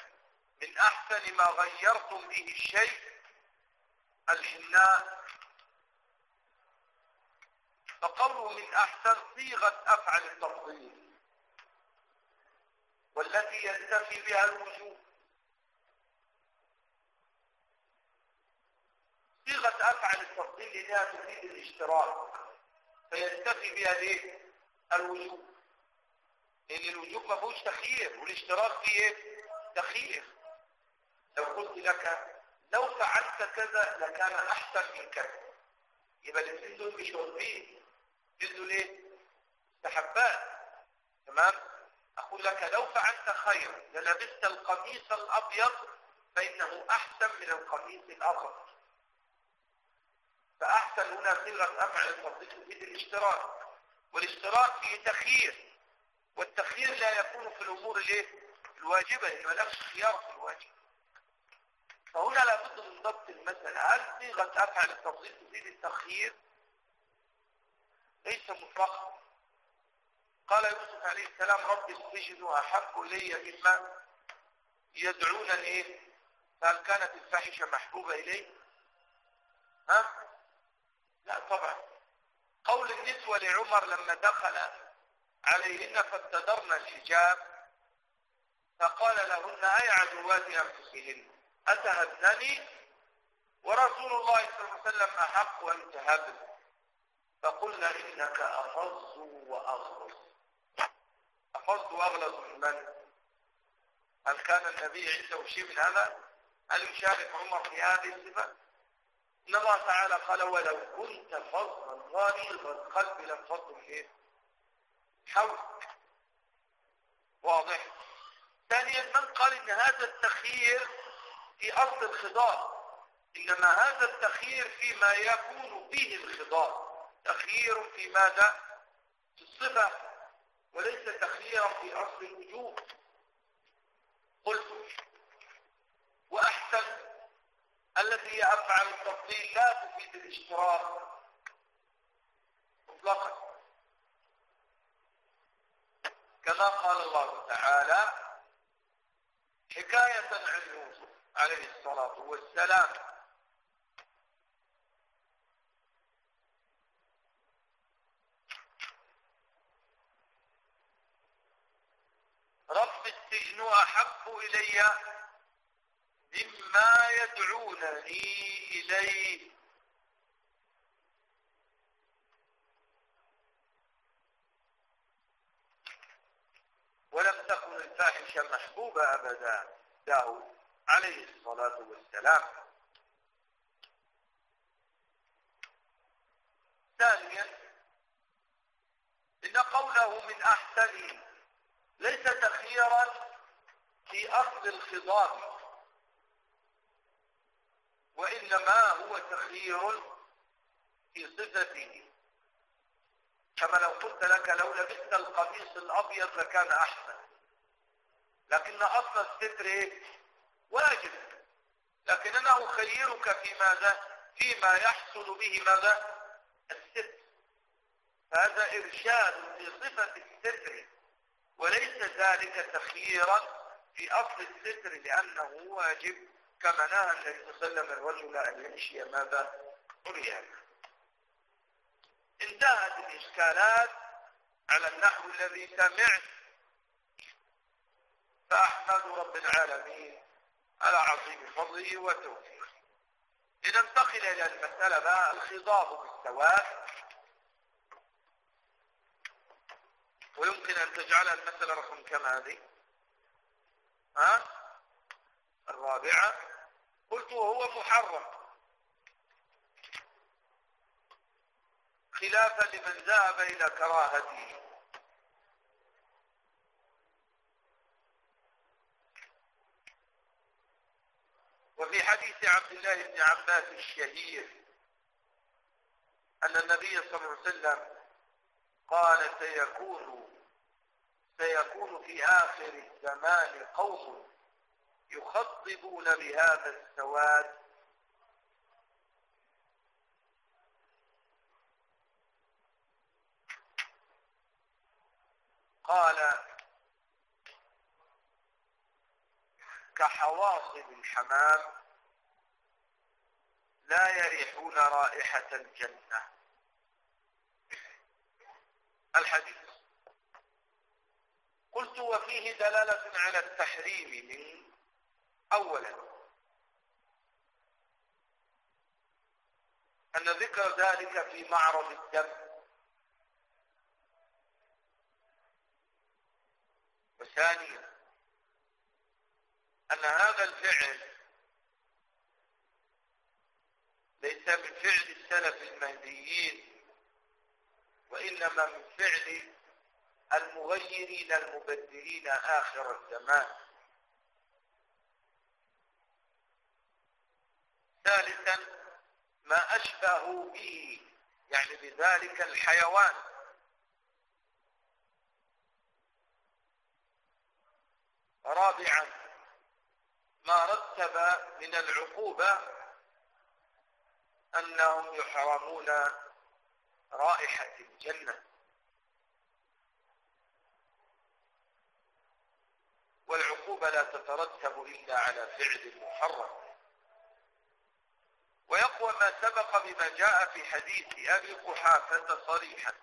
من أحسن ما غيرتم به الشيء الحناء فقوله من أحسن صيغة أفعل التفضيل. والتي ينتفي بها الوجوب صيغة أفعل التفضيل لها تفيد الاشتراك فينتفي بها ليه الوجوب لأن الوجوب ما فيهوش تخيير والاشتراك فيه إيه؟ تخيير. لو قلت لك لو فعلت كذا لكان أحسن من كذا يبقى الاثنين دول مش واجبين دول إيه؟ استحبات تمام؟ أقول لك لو فعلت خيرا للبست القميص الأبيض فإنه أحسن من القميص الأبيض. فأحسن هنا صيغة أفعل التفضيل تفيد الاشتراك. والاشتراك فيه تخيير. والتخيير لا يكون في الأمور الإيه؟ الواجبة إنما نفس خيار في الواجب. فهنا لابد من ضبط المسألة. هل صيغة أفعل التفضيل تفيد التخيير؟ ليس مطلقا. قال يوسف عليه السلام رب السجن أحب لي مما يدعونني إيه؟ فهل كانت الفاحشة محبوبة إليه ها؟ لا طبعا. قول النسوة لعمر لما دخل عليهن فابتدرن الحجاب فقال لهن أي عدوات أنفسهن؟ أتهبنني ورسول الله صلى الله عليه وسلم أحق أن تهبن فقلنا إنك أفظ وأغلظ وأغلظ من من؟ هل كان النبي عنده شيء من هذا؟ هل يشارك عمر في هذه الصفة؟ إن الله تعالى قال ولو كنت فظا غليظ القلب لانفضوا إيه حول. واضح. ثانيا من قال إن هذا التخيير في أصل الخضار؟ إنما هذا التخيير فيما يكون به الخضار. تخيير في ماذا في الصفة. وليس تخييرا في أصل الوجوب قلت وأحسن التي هي افعل التفضيل لا تفيد الاشتراك مطلقا. كما قال الله تعالى حكاية عن يوسف عليه الصلاة والسلام. رب السجن أحب إلي مما يدعونني إليه. ولم تكن الفاحشة محبوبة أبدا له عليه الصلاة والسلام. ثانيا إن قوله من أحسن ليس تخييرا في أصل الخضاب وإنما هو تخيير في صفته. كما لو قلت لك لو لبست القميص الأبيض لكان أحسن لكن أصل الستر؟ واجب لكن أنا أخيرك في ماذا؟ فيما يحصل به ماذا؟ الستر. هذا إرشاد في صفة الستر. وليس ذلك تخييرا في أصل الستر لأنه واجب كما نهى النبي صلى الله عليه وسلم الرجل أن يمشي ماذا عريانا انتهت الإشكالات على النحو الذي سمعت. فأحمد رب العالمين على عظيم فضله وتوفيقه. لننتقل إلى المسألة الخضاب بالسواء ويمكن أن تجعلها المسألة رقم كم هذه؟ ها؟ الرابعة. قلت وهو محرم. خلافا لمن ذهب إلى كراهته. وفي حديث عبد الله بن عباس الشهير أن النبي صلى الله عليه وسلم قال سيكون سيكون في آخر الزمان قوم يخطبون بهذا السواد. قال كحواصل الحمام لا يريحون رائحة الجنة. الحديث. قلت وفيه دلالة على التحريم من أولا. أن ذكر ذلك في معرض الدم. وثانيا أن هذا الفعل ليس من فعل السلف المهديين. وإنما من فعل المغيرين المبدلين آخر الزمان. ثالثا ما أشبه به يعني بذلك الحيوان. رابعا ما رتب من العقوبة أنهم يحرمون رائحة الجنة. والعقوبة لا تترتب إلا على فعل محرم. ويقوى ما سبق بما جاء في حديث أبي قحافة صريحا.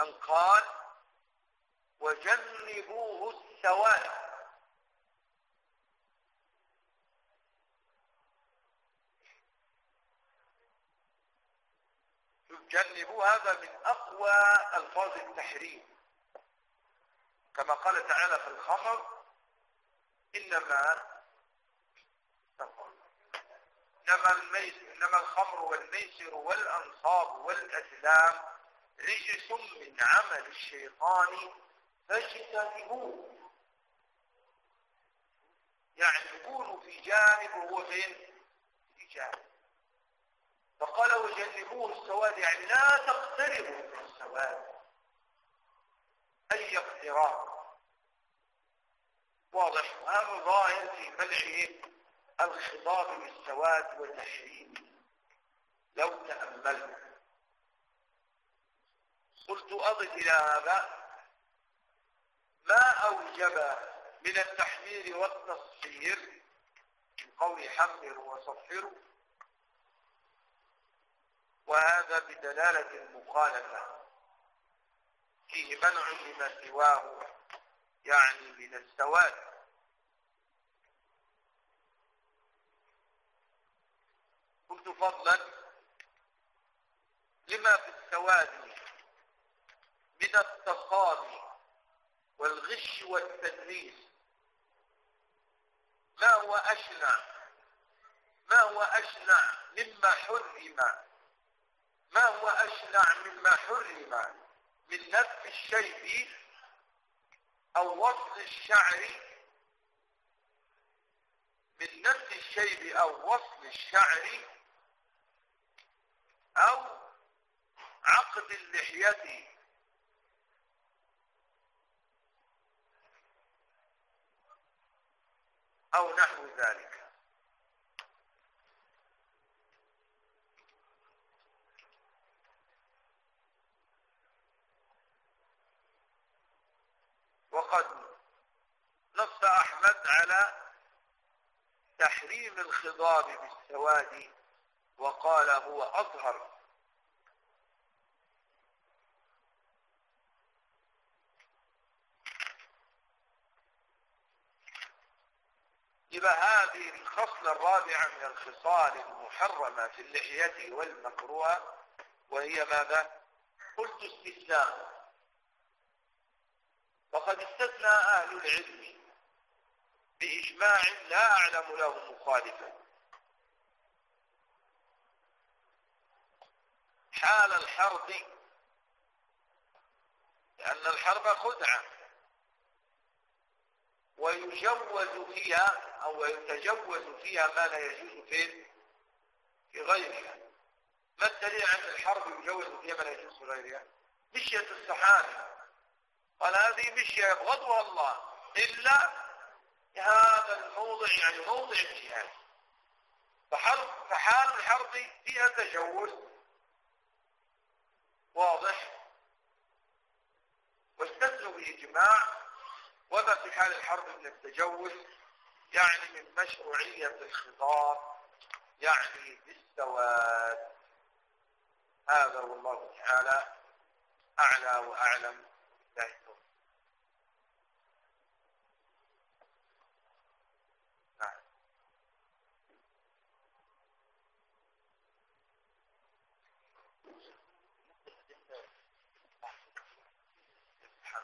أن قال وجنبوه السواد. جنبوا هذا من أقوى ألفاظ التحريم. كما قال تعالى في الخمر إنما إنما, إنما الخمر والميسر والأنصاب والأسلام رجس من عمل الشيطان فاجتنبوه. يعني يكون في جانب وهو فين؟ في جانب. فقال وجنبوه السواد يعني لا تقتربوا من السواد. أي اقتراب واضح. وهذا ظاهر في منعه الخطاب بالسواد والتحريم لو تأملت قلت أضف إلى هذا. ما أوجب من التحمير والتصفير من قول حمروا وصفروا وهذا بدلالة المخالفة. فيه منع لما سواه يعني من السواد قلت فضلا لما في السواد من التصادي والغش والتدليس ما هو أشنع؟ ما هو أشنع مما حرم؟ ما هو أشنع مما حرم من نفس الشيء أو وصل الشعر؟ من نفس الشيء أو وصل الشعر أو عقد اللحية؟ أو نحو ذلك. وقد نص أحمد على تحريم الخضاب بالسواد وقال هو أظهر إذا هذه الخصلة الرابعة من الخصال المحرمة في اللحية والمكروه وهي ماذا؟ قلت استثناء وقد استثنى أهل العلم بإجماع لا أعلم له مخالفا. حال الحرب لأن الحرب خدعة ويجوز فيها أو يتجوز فيها ما لا يجوز في في غيرها. ما الدليل عن الحرب يجوز فيها ما لا يجوز في غيرها؟ مشية الصحابة. قال هذه مشية يبغضها الله إلا هذا الموضع يعني موضع الجهاد. فحرب فحال الحرب فيها تجوز واضح. واستثنوا بإجماع. وما في حال الحرب من التجوز يعني من مشروعية الخطاب يعني بالسواد. هذا والله تعالى أعلى وأعلم. يشمل الشعر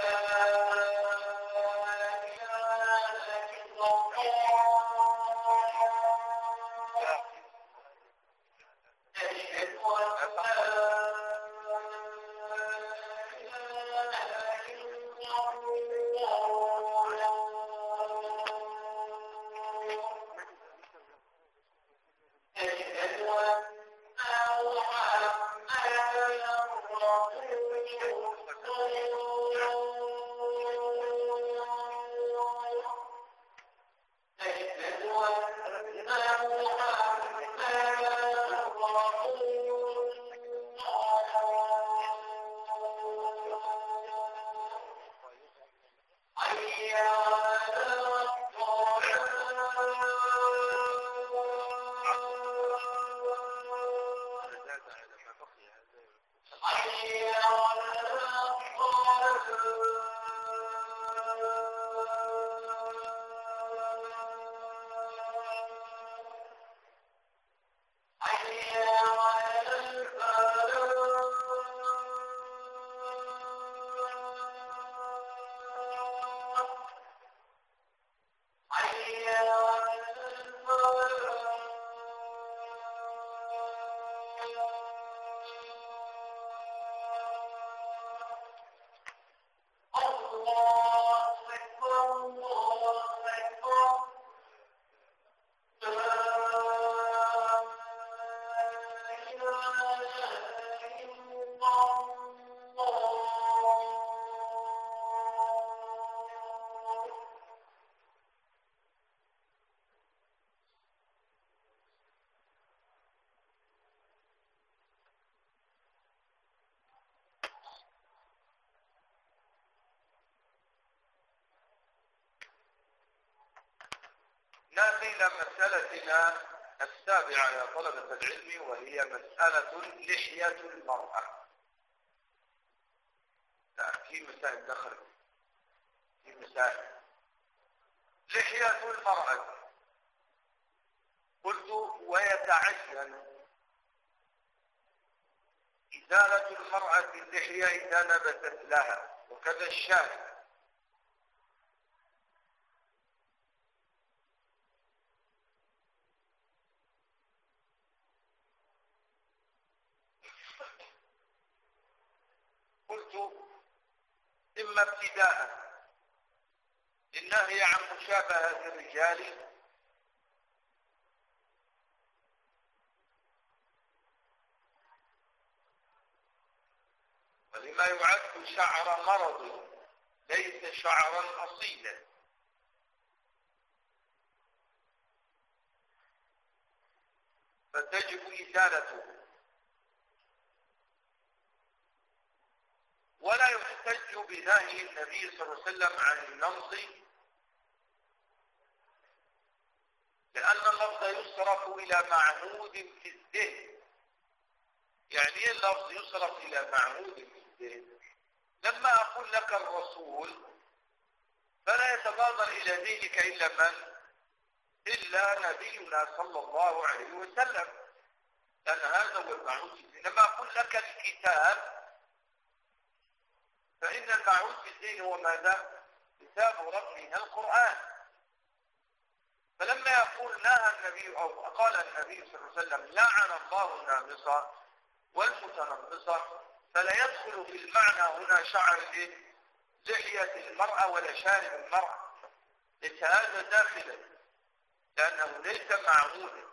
إلى مسألتنا السابعة يا طلبة العلم وهي مسألة لحية المرأة لا في مسائل دخل في مسائل لحية المرأة قلت ويتعين إزالة المرأة اللحية إذا نبتت لها وكذا الشاهد إما ابتداء للنهي عن مشابهة الرجال ولما يعد شعر مرض ليس شعرا أصيلا. فتجب إزالته. ولا يحتج بنهي النبي صلى الله عليه وسلم عن النمط لأن اللفظ يصرف إلى معهود في الذهن. يعني إيه اللفظ يصرف إلى معهود في الذهن؟ لما أقول لك الرسول فلا يتبادر إلى ذهنك إلا من؟ إلا نبينا صلى الله عليه وسلم. لأن هذا هو المعهود لما أقول لك الكتاب فإن المعود في الدين هو ماذا؟ كتاب ربنا القرآن. فلما يقول نهى النبي أو قال النبي صلى الله عليه وسلم لعن الله النامصة والمتنمصة فلا يدخل في المعنى هنا شعر لحية المرأة ولا شارب المرأة. ليس هذا داخلا لأنه ليس معمولا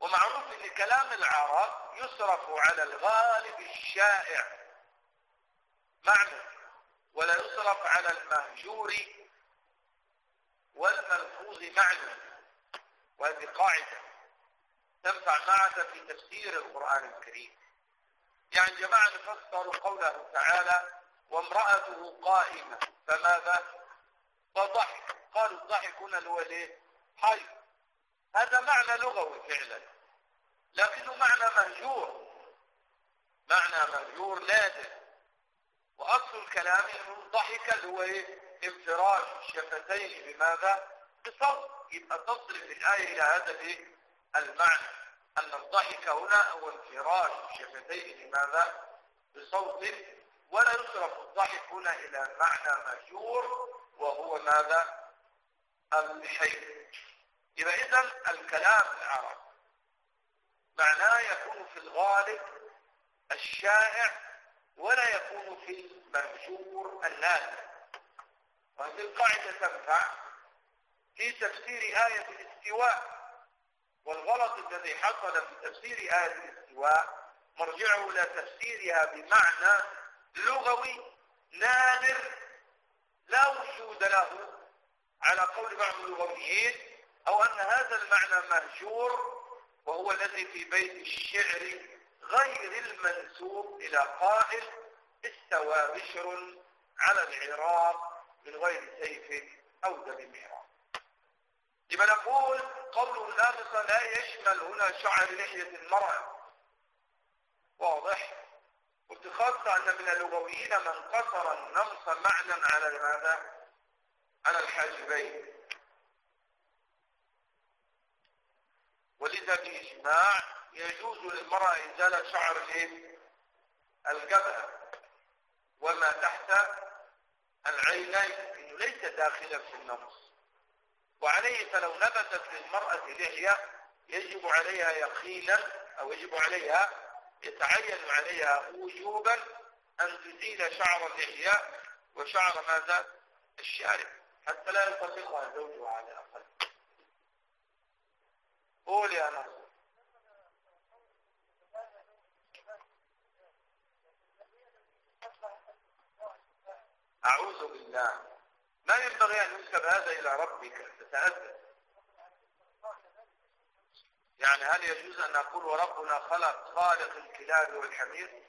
ومعروف إن كلام العرب يصرف على الغالب الشائع. معنى ولا يصرف على المهجور والملفوظ معنى. وهذه قاعدة تنفع معك في تفسير القرآن الكريم. يعني جماعة فسروا قوله تعالى وامرأته قائمة فماذا؟ فضحك قالوا الضحك هنا اللي هو الايه حي. هذا معنى لغوي فعلا لكنه معنى مهجور. معنى مهجور نادر. وأصل الكلام إنه الضحك اللي هو إيه؟ انفراج الشفتين بماذا؟ بصوت. يبقى تصرف الآية إلى هذا الإيه؟ المعنى. أن الضحك هنا هو انفراج الشفتين بماذا بصوت ولا يصرف الضحك هنا إلى معنى مهجور وهو ماذا؟ الحي يبقى اذا الكلام العربي معناه يكون في الغالب الشائع ولا يكون في المهجور النادر. وهذه القاعدة تنفع في تفسير آية الاستواء. والغلط الذي حصل في تفسير آية الاستواء مرجعه إلى تفسيرها بمعنى لغوي نادر لا وجود له على قول بعض اللغويين أو أن هذا المعنى مهجور وهو الذي في بيت الشعر غير المنسوب إلى قائل استوى بشر على العراق من غير سيف أو دم مهراب لما نقول قول النامصة لا يشمل هنا شعر لحية المرأة. واضح؟ واتخذت أن من اللغويين من قصر النمص معنى على ماذا على الحاجبين. ولذا بإجماع يجوز للمرأة إزالة شعر الجبهة. وما تحت العينين إنه ليس داخلا في النمص. وعليه فلو نبتت للمرأة لحية يجب عليها يقينا أو يجب عليها يتعين عليها وجوبا أن تزيل شعر اللحية وشعر ماذا؟ الشارب حتى لا يطلقها زوجها على الأقل. قول يا نصر أعوذ بالله. ما ينبغي أن ينسب هذا إلى ربك. تتأذى يعني هل يجوز أن نقول وربنا خلق خالق الكلاب والحمير؟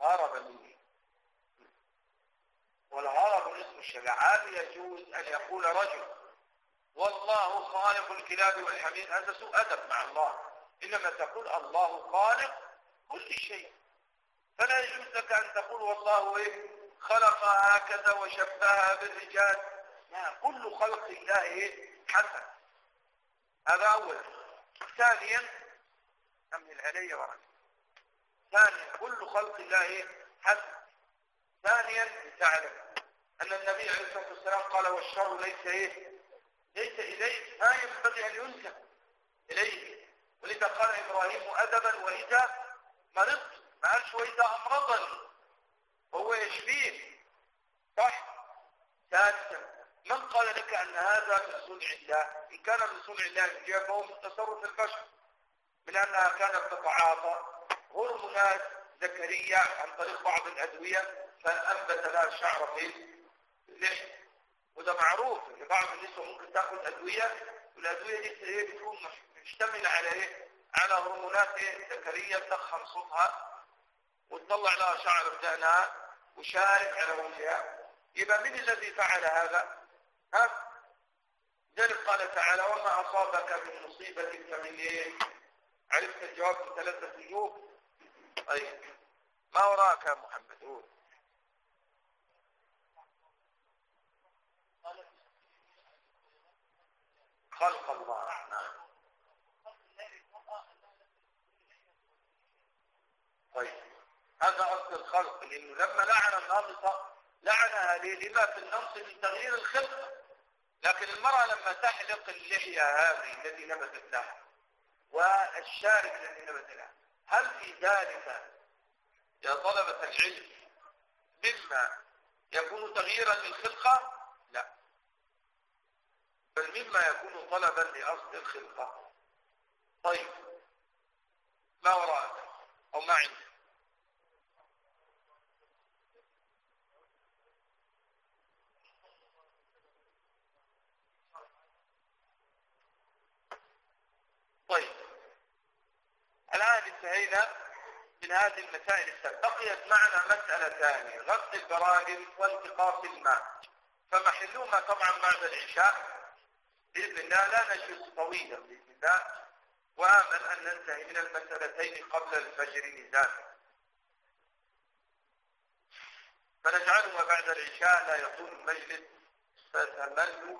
هرب مني. والهرب اسم الشجاع هل يجوز أن يقول رجل والله خالق الكلاب والحمير؟ هذا سوء أدب مع الله. إنما تقول الله خالق كل شيء. فلا يجوز لك أن تقول والله إيه؟ خلق هكذا وشبهها بالرجال. لا كل خلق الله حسن. هذا أولا ثانيا أمن علي ورد. ثانيا كل خلق الله حسن. ثانيا تعلم. أن النبي عليه الصلاة والسلام قال والشر ليس إيه؟ ليس إليه. ما ينبغي أن ينسب إليه. ولذا قال إبراهيم أدبا وإذا مرضت. ما قالش وإذا أمرضني. وهو يشفيه صح. ثالثا من قال لك أن هذا من صنع الله؟ إن كان من صنع الله فهو من تصرف البشر. من أنها كانت تتعاطى. هرمونات ذكرية عن طريق بعض الأدوية فأنبت لها الشعر في اللحية وده معروف. ان بعض النساء ممكن تاخد أدوية والأدوية دي إيه؟ بتكون مشتملة على إيه؟ على هرمونات إيه؟ ذكريه تخن صوتها وتطلع لها شعر بدأنها وشارك على وجهها يبقى من الذي فعل هذا؟ ها؟ ذلك قال تعالى وما أصابك من مصيبة فمن إيه؟ عرفت الجواب في ثلاثة وجوه طيب. ما وراك يا محمد؟ قول. خلق الله. نعم. طيب. هذا أصل الخلق لأنه لما لعن النامصة لعنها لما في النمص من تغيير الخلق. لكن المرأة لما تحلق اللحية هذه التي نبتت لها والشارك الذي نبت له هل في ذلك يا طلبة العلم مما يكون تغييرا للخلقة؟ لا. بل مما يكون طلبا لأصل الخلقة. طيب ما وراءك؟ أو ما عندك طيب الآن انتهينا من هذه المسائل السبب بقيت معنا مسألة ثانية غسل البراغم والتقاط الماء. فمحلوما طبعا بعد العشاء. بإذن الله لا نجلس طويلا بإذن الله. وآمل أن ننتهي من المسألتين قبل الفجر نزالا فنجعلها بعد العشاء. لا يطول المجلس فتمل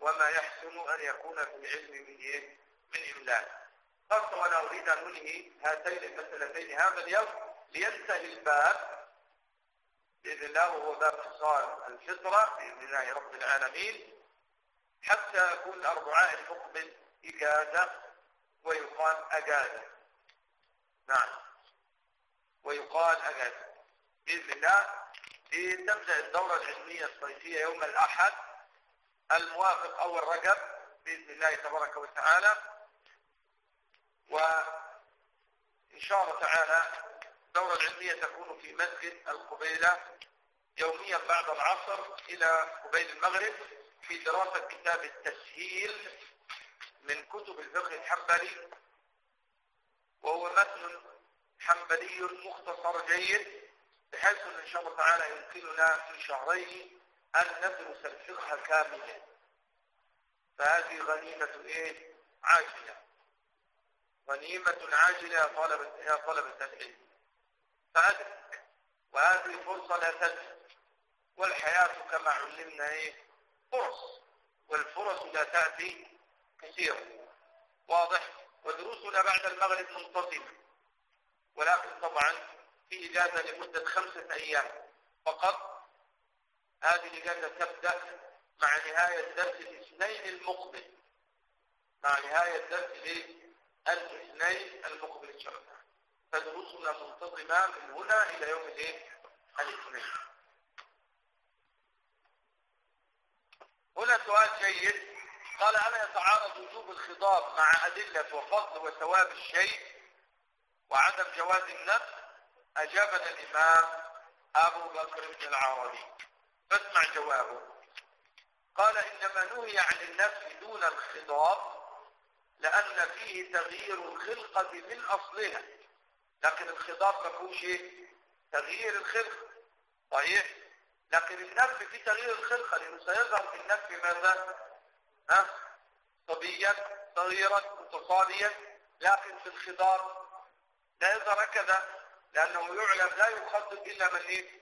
وما يحسن أن يكون في العلم من إيه؟ من إملاك خاصة وأنا أريد أن أنهي هاتين المسألتين هذا اليوم لينتهي الباب بإذن الله وهو باب خصال الفطرة بإذن الله رب العالمين حتى يكون الأربعاء المقبل إجازة ويقال أجازة. نعم. ويقال أجازة. بإذن الله لتبدأ الدورة العلمية الصيفية يوم الأحد الموافق أول رجب بإذن الله تبارك وتعالى. وإن شاء الله تعالى الدورة العلمية تكون في مسجد القبيلة يوميا بعد العصر إلى قبيل المغرب في دراسة كتاب التسهيل من كتب الفقه الحنبلي وهو متن حنبلي مختصر جيد بحيث ان إن شاء الله تعالى يمكننا في شهرين أن ندرس الفقه كاملا. فهذه غنيمة إيه؟ عاجلة. غنيمة عاجلة يا طلبة يا طلبة العلم فأدرك وهذه فرصة لا تنسى والحياة كما علمنا إيه؟ فرص والفرص لا تأتي كثيرا واضح؟ ودروسنا بعد المغرب منتظمة. ولكن طبعا في إجازة لمدة خمسة أيام. فقط هذه الإجازة تبدأ مع نهاية درس الاثنين المقبل. مع نهاية درس الاثنين المقبل إن شاء الله فدروسنا منتظمة من هنا إلى يوم الايه؟ الاثنين. هنا سؤال جيد. قال ألا يتعارض وجوب الخضاب مع أدلة وفضل وثواب الشيء وعدم جواز النفس؟ أجابنا الإمام أبو بكر بن العربي. فاسمع جوابه. قال إنما نهي عن النفس دون الخضاب لأن فيه تغيير الخلقة من أصلها. لكن الخضاب مفهوش تغيير الخلقة صحيح؟ لكن النفس في تغيير الخلقة لأنه سيظهر في النفس ماذا؟ ها؟ صبيا صغيرا متصاليا لكن في الخضاب لا يظهر هكذا لأنه يعلم لا يخطط إلا من إيه؟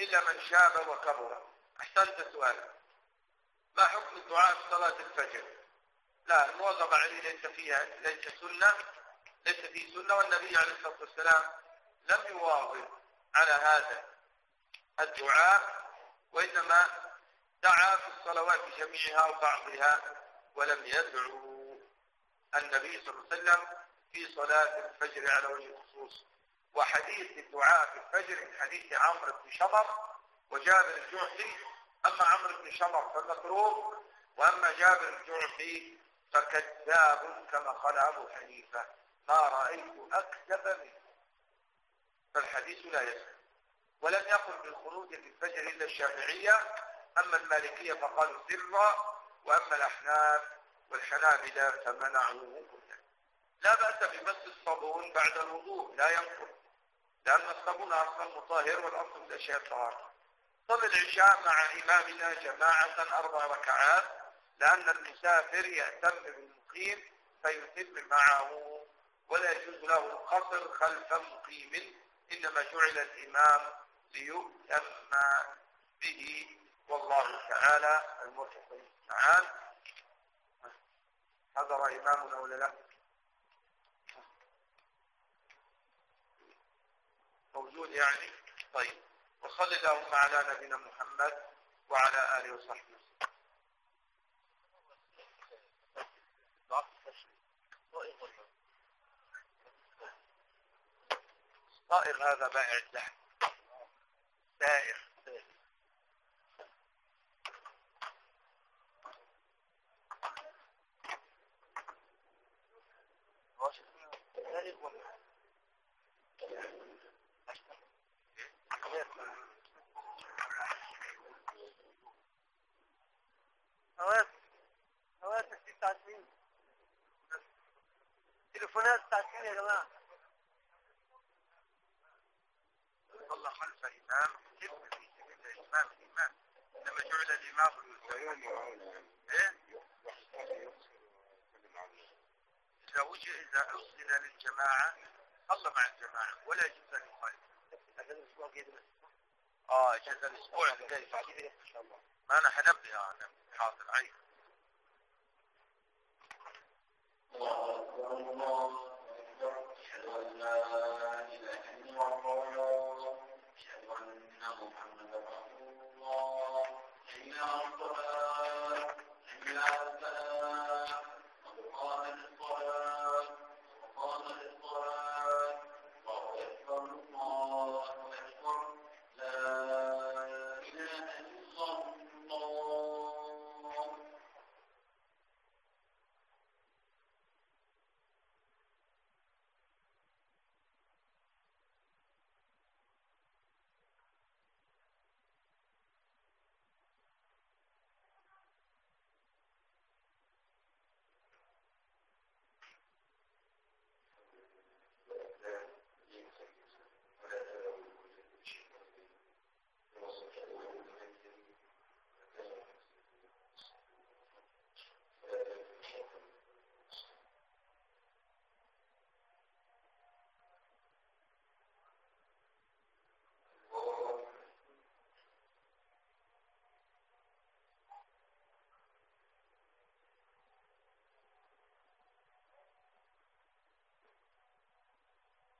إلا من شاب وكبر. أحسنت سؤالا ما حكم الدعاء في صلاة الفجر؟ لا المواظبة عليه ليس فيها ليس سنة ليس فيه سنة والنبي عليه الصلاة والسلام لم يواظب على هذا الدعاء وإنما دعا في الصلوات جميعها وبعضها ولم يدعو النبي صلى الله عليه وسلم في صلاة الفجر على وجه الخصوص. وحديث الدعاء في الفجر من حديث عمرو بن شمر وجابر الجعفي أما عمرو بن شمر فمكروه وأما جابر الجعفي فكذاب كما قال أبو حنيفة ما رأيت أكذب منه. فالحديث لا يسلم ولم يقل بالخروج في الفجر إلا الشافعية أما المالكية فقالوا سرا وأما الأحناف والحنابلة فمنعوه كله. لا بأس بمس الصابون بعد الوضوء لا ينقل. لأن الصابون أصلا مطهر والأصل الأشياء الطهارة صلى العشاء مع إمامنا جماعة أربع ركعات. لأن المسافر يهتم بالمقيم فيتم معه ولا يجوز له القصر خلف مقيم إنما جعل الإمام ليؤتم به. والله تعالى الموفق المستعان حضر إمامنا ولا لا؟ موجود يعني؟ طيب. وصل اللهم على نبينا محمد وعلى آله وصحبه وسلم طائر هذا بائع اللحم سائر هواس هواس بتاعت مين؟ تليفونات بتاعت مين يا جماعة؟ صلى خلف إمام كيف في الإمام الإمام لما جعل الإمام إيه؟ إذا وجه إذا أرسل للجماعة صلى مع الجماعة ولا يجوز أن يخالف آه اجازة الأسبوع الجاي. إن شاء الله. ما أنا حنبه أنا حاضر عيب أشهد أن لا إله إلا الله أشهد أن محمدا رسول الله حي على الصلاة حي على الفلاح قد قامت الصلاة قد قامت الصلاة الله أكبر الله أكبر لا إله إلا الله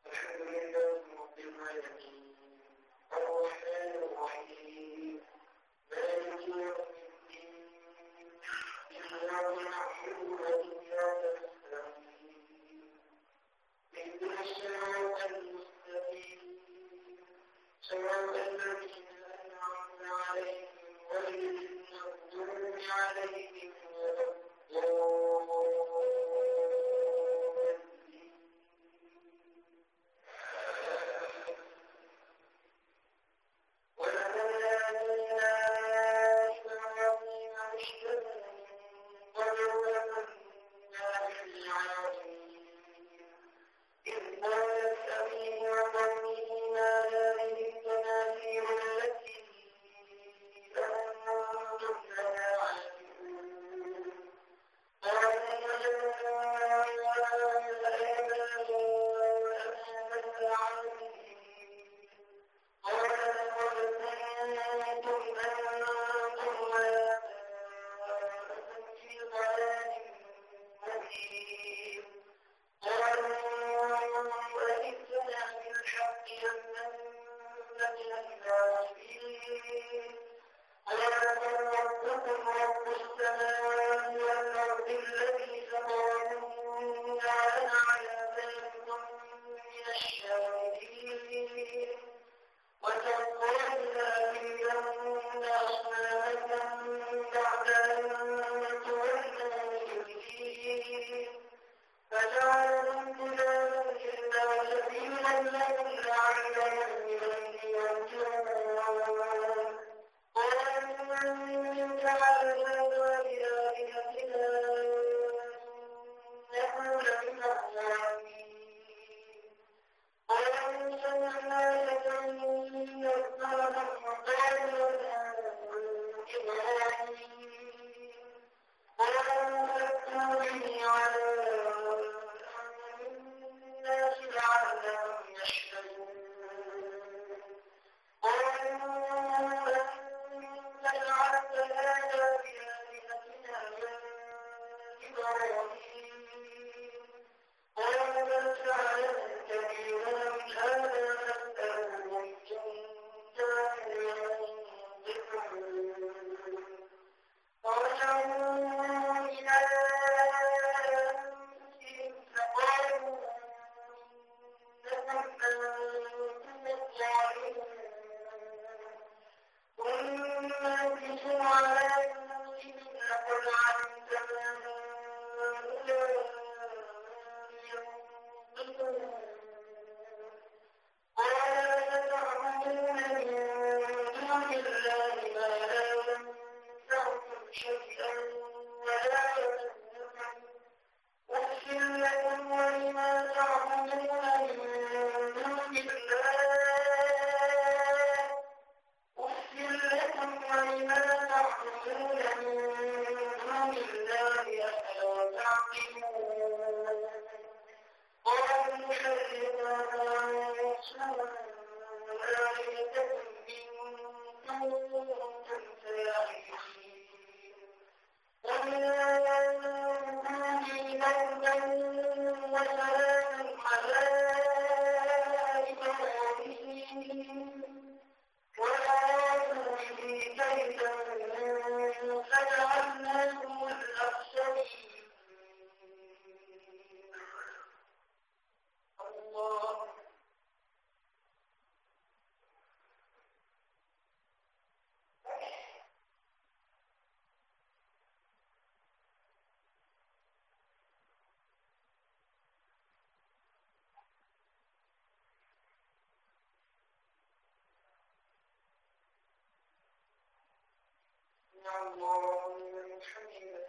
الحمد لله رب العالمين الرحمن الرحيم. لَنَنَّ لَنَا مِنْ حَلَالٍ الله من حمده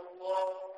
الله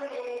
Gracias.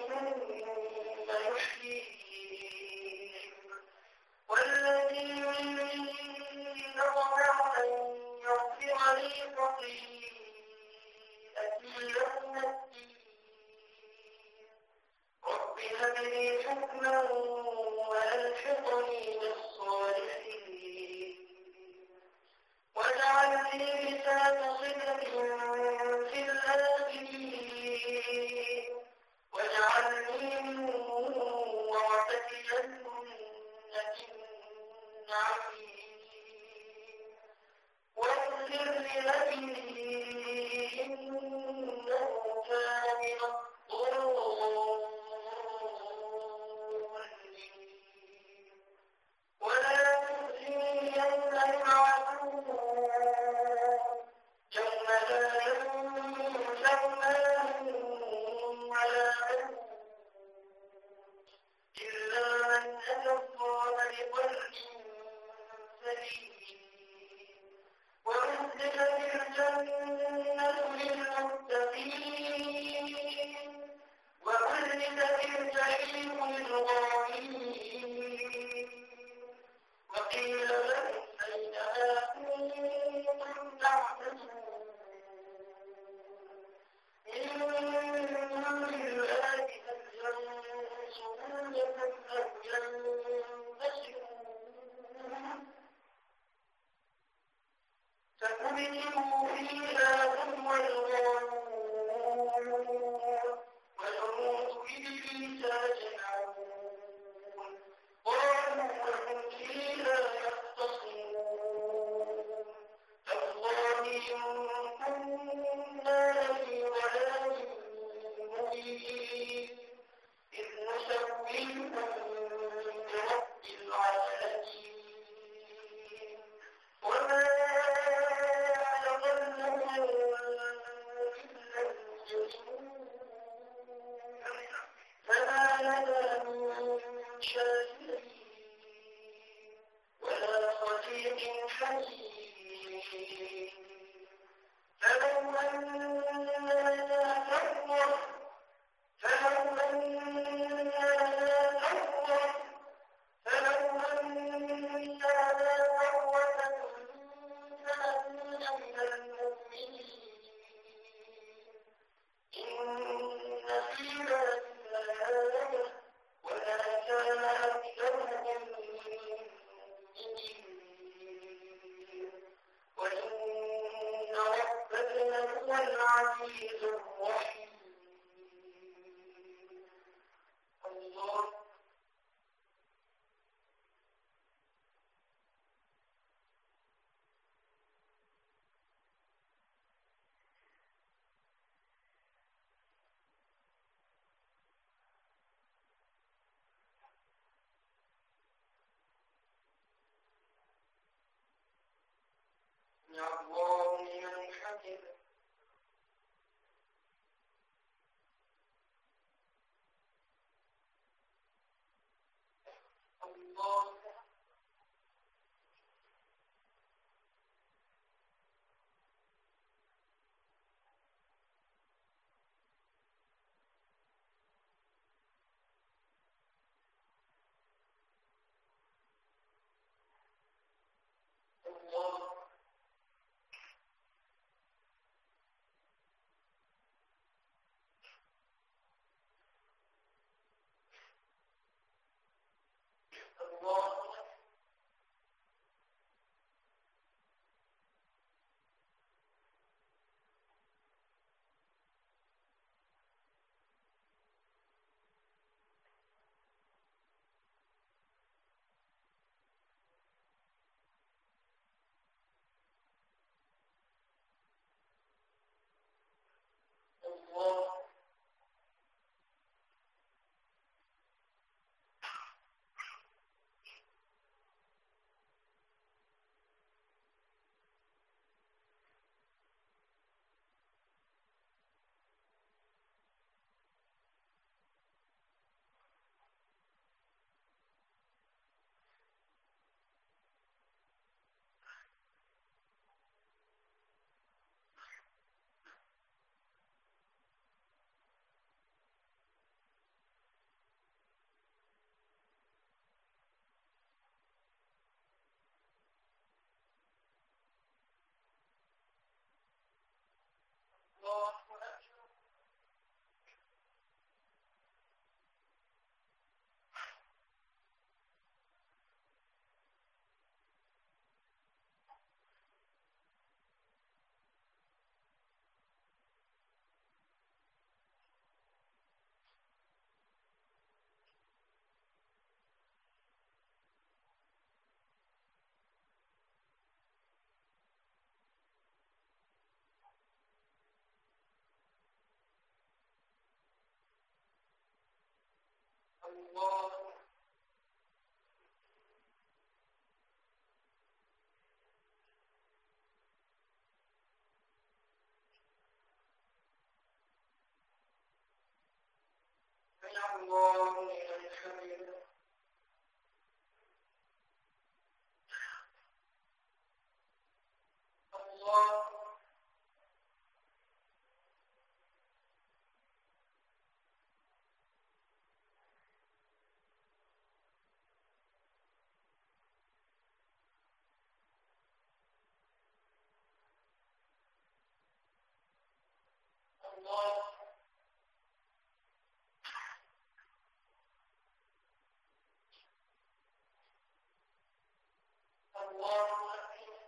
الله لمن حمده الله لمن حمده الله الله الله أكبر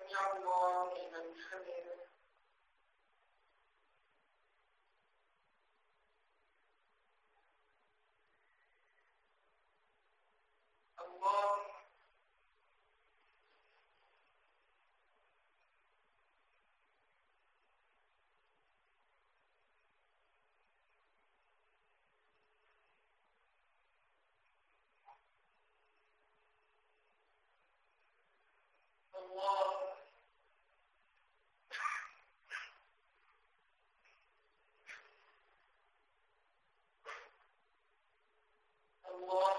الله سمع الله لمن حمده الله الله الله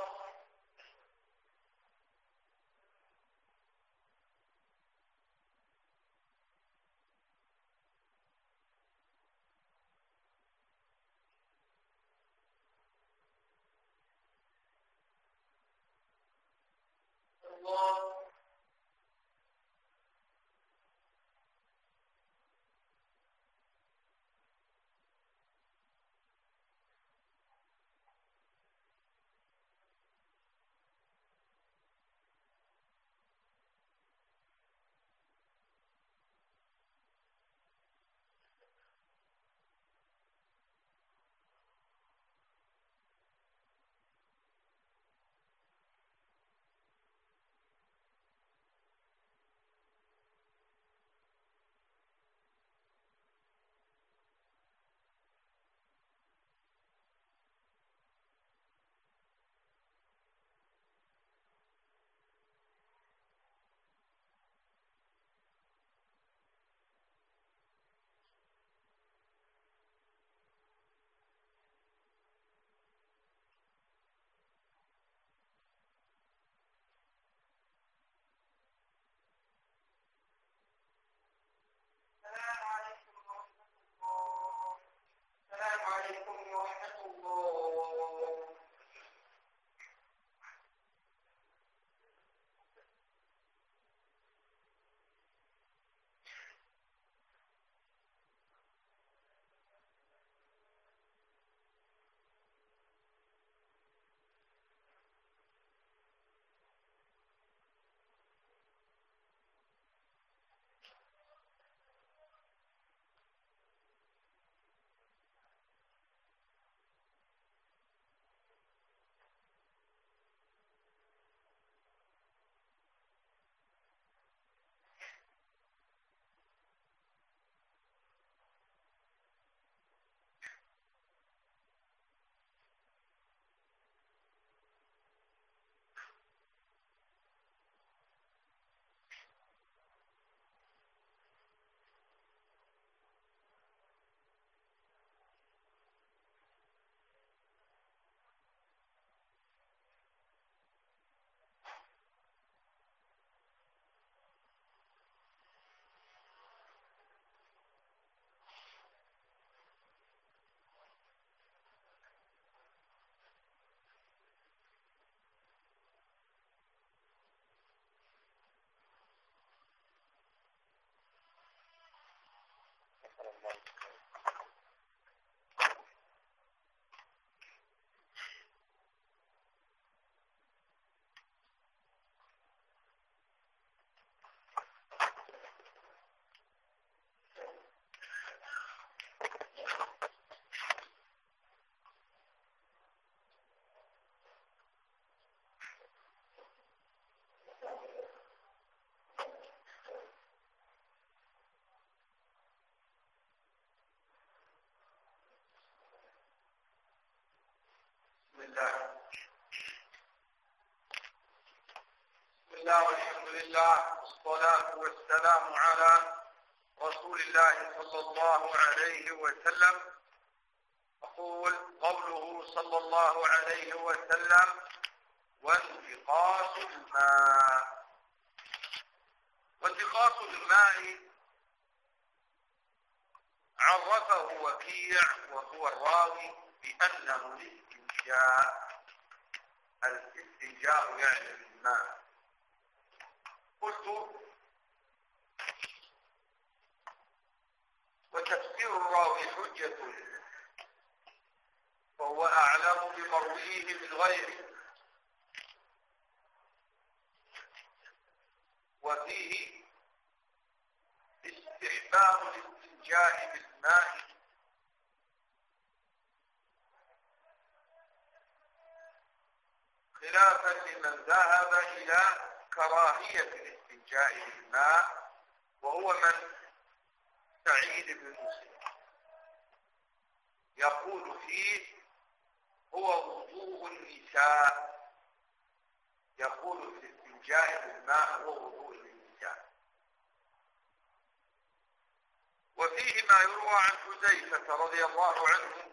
الله الله بسم الله والحمد لله والصلاة والسلام على رسول الله صلى الله عليه وسلم. أقول قوله صلى الله عليه وسلم وانتقاص الماء وانتقاص الماء عرفه وكيع وهو الراوي بأنه الاستنجاء الاستنجاء يعني الماء قلت وتفسير الراوي حجة وهو أعلم بمرويه من غيره. وفيه استحباب الاستنجاء بالماء خلافا لمن ذهب إلى كراهية الاستنجاء بالماء وهو من سعيد بن مسلم. يقول فيه هو وضوء النساء. يقول في الاستنجاء بالماء هو وضوء النساء. وفيه ما يروى عن حذيفة رضي الله عنه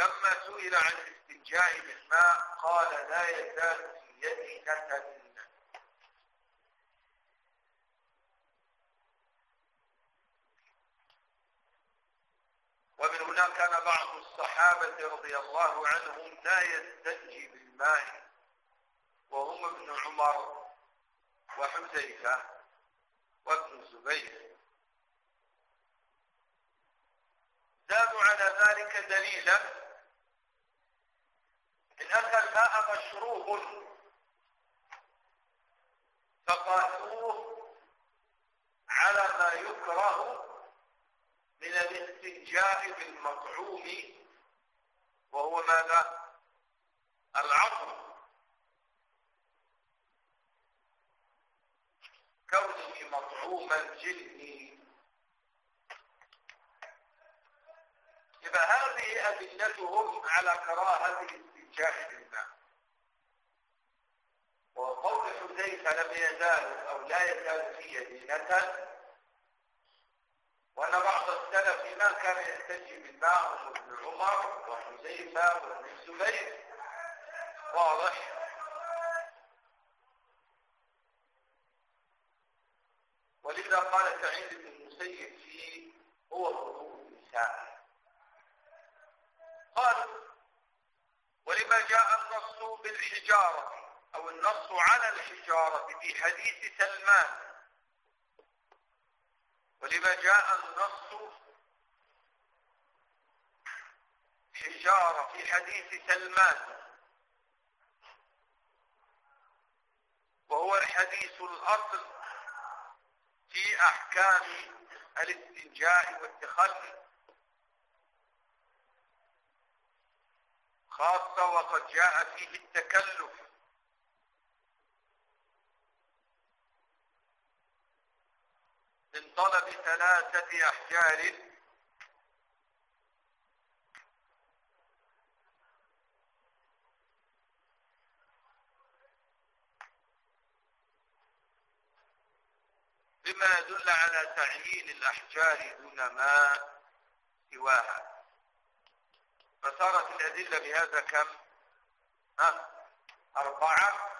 لما سئل عن الاستنجاء بالماء قال لا يزال في يدي نتن ومن هنا كان بعض الصحابة رضي الله عنهم لا يستنجي بالماء وهم ابن عمر وحذيفة وابن الزبير. زادوا على ذلك دليلا إن أن الماء مشروب. فقاسوه على ما يكره من الاستنجاء بالمطعوم وهو ماذا؟ العظم. كونه مطعوم الجن يبقى هذه أدلتهم على كراهة الاستنجاء بالماء وقول حذيفة لم يزال أو لا يزال في يدينة وأن بعض السلف ما كان يستنجي بالماء هم ابن عمر وحذيفة وابن الزبير. واضح؟ ولذا قال سعيد بن المسيب فيه هو وضوء النساء قالوا ولما جاء النص بالحجارة أو النص على الحجارة في حديث سلمان. ولما جاء النص حجارة في حديث سلمان. وهو الحديث الأصل في أحكام الاستنجاء والتخلي خاصة وقد جاء فيه التكلف. من طلب ثلاثة أحجار. بما يدل على تعيين الأحجار دون ما سواها. فصارت الأدلة بهذا كم؟ ها؟ أربعة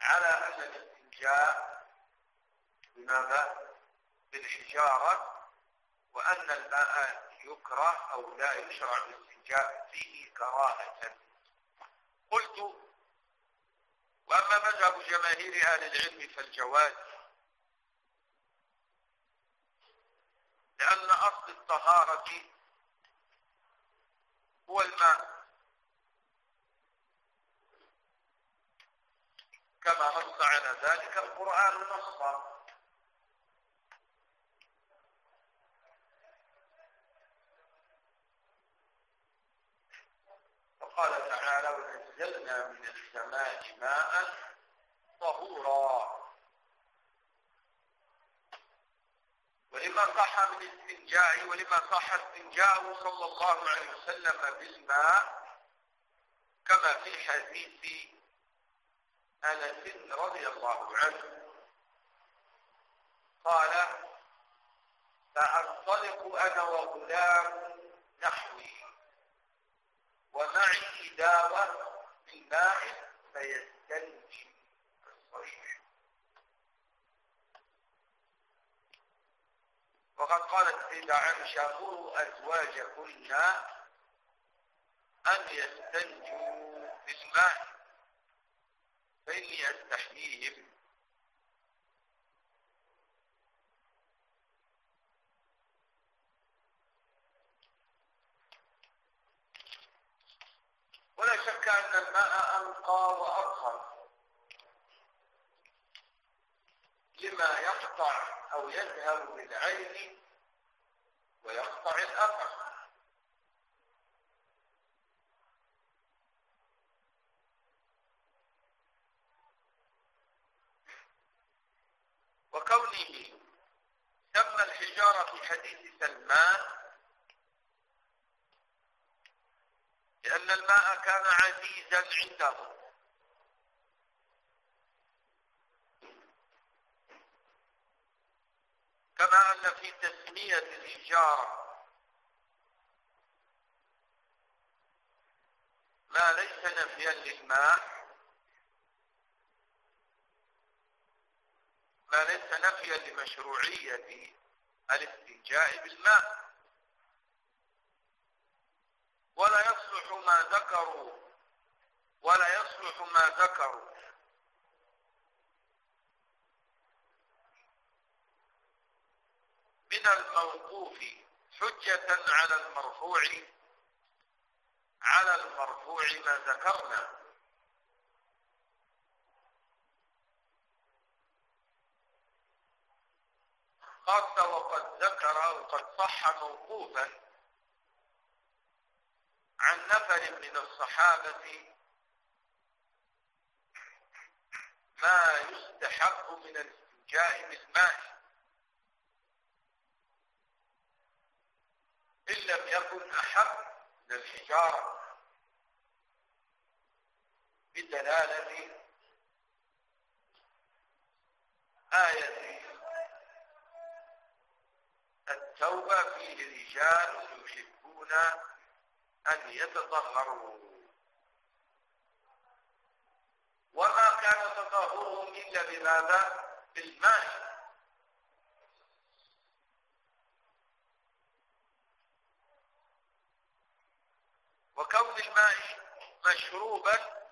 على أن الاستنجاء بماذا؟ بالحجارة وأن الماء يكره أو لا يشرع الاستنجاء فيه كراهة. قلت وأما مذهب جماهير أهل العلم فالجواز لأن أصل الطهارة هو الماء. كما نص على ذلك القرآن نصا. فقال تعالى ونزلنا من السماء ماء طهورا. ولما صح من استنجاء ولما صح استنجاء صلى الله عليه وسلم بالماء كما في حديث أنس رضي الله عنه. قال فأنطلق أنا وغلام نحوي ومعي إداوة من ماء فيستنجي الصحيح وقد قالت سيدة عائشة مروا أزواجكن أن يستنجوا بالماء فإني أستحييهم. ولا شك أن الماء أنقى وأطهر. بما يقطع أو يذهب بالعين ويقطع الأثر. وكونه سمى الحجارة في حديث سلمان لأن الماء كان عزيزا عنده. كما أن في تسمية الحجارة ما ليس نفيا للماء ما ليس نفيا لمشروعية الاستنجاء بالماء ولا يصلح ما ذكروا ولا يصلح ما ذكروا. من الموقوف حجة على المرفوع على المرفوع ما ذكرنا. خاصة وقد ذكر وقد صح موقوفا عن نفر من الصحابة ما يستحق من الاستنجاء بالماء إن لم يكن أحب من الحجارة بدلالة آية التوبة فيه رجال يحبون أن يتطهروا. وما كان تطهرهم إلا بماذا؟ بالماء. وكون الماء مشروبا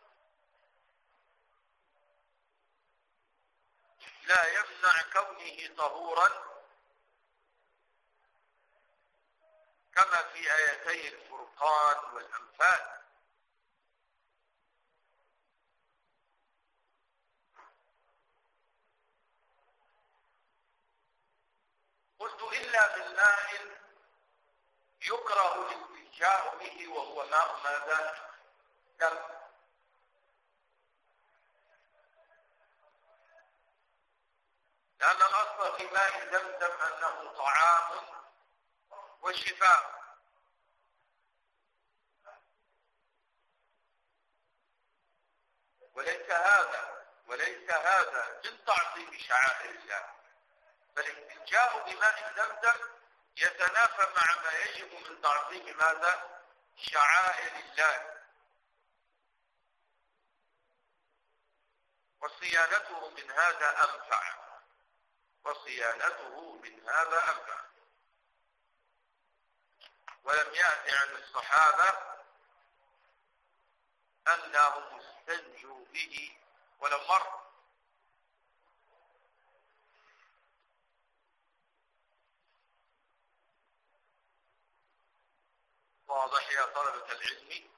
لا يمنع كونه طهورا كما في آيتي الفرقان والأنفال. قلت إلا بالماء يكره الاستنجاء به وهو ماء ماذا؟ دم لأن الأصل في ماء زمزم أنه طعام وشفاء. وليس هذا وليس هذا من تعظيم شعائر الله. فالاستنجاء بماء زمزم يتنافى مع ما يجب من تعظيم ماذا؟ شعائر الله. وصيانته من هذا أنفع. وصيانته من هذا أنفع. ولم يأتي عن الصحابة أنهم استنجوا به ولو مرة واضح يا طلبة العلم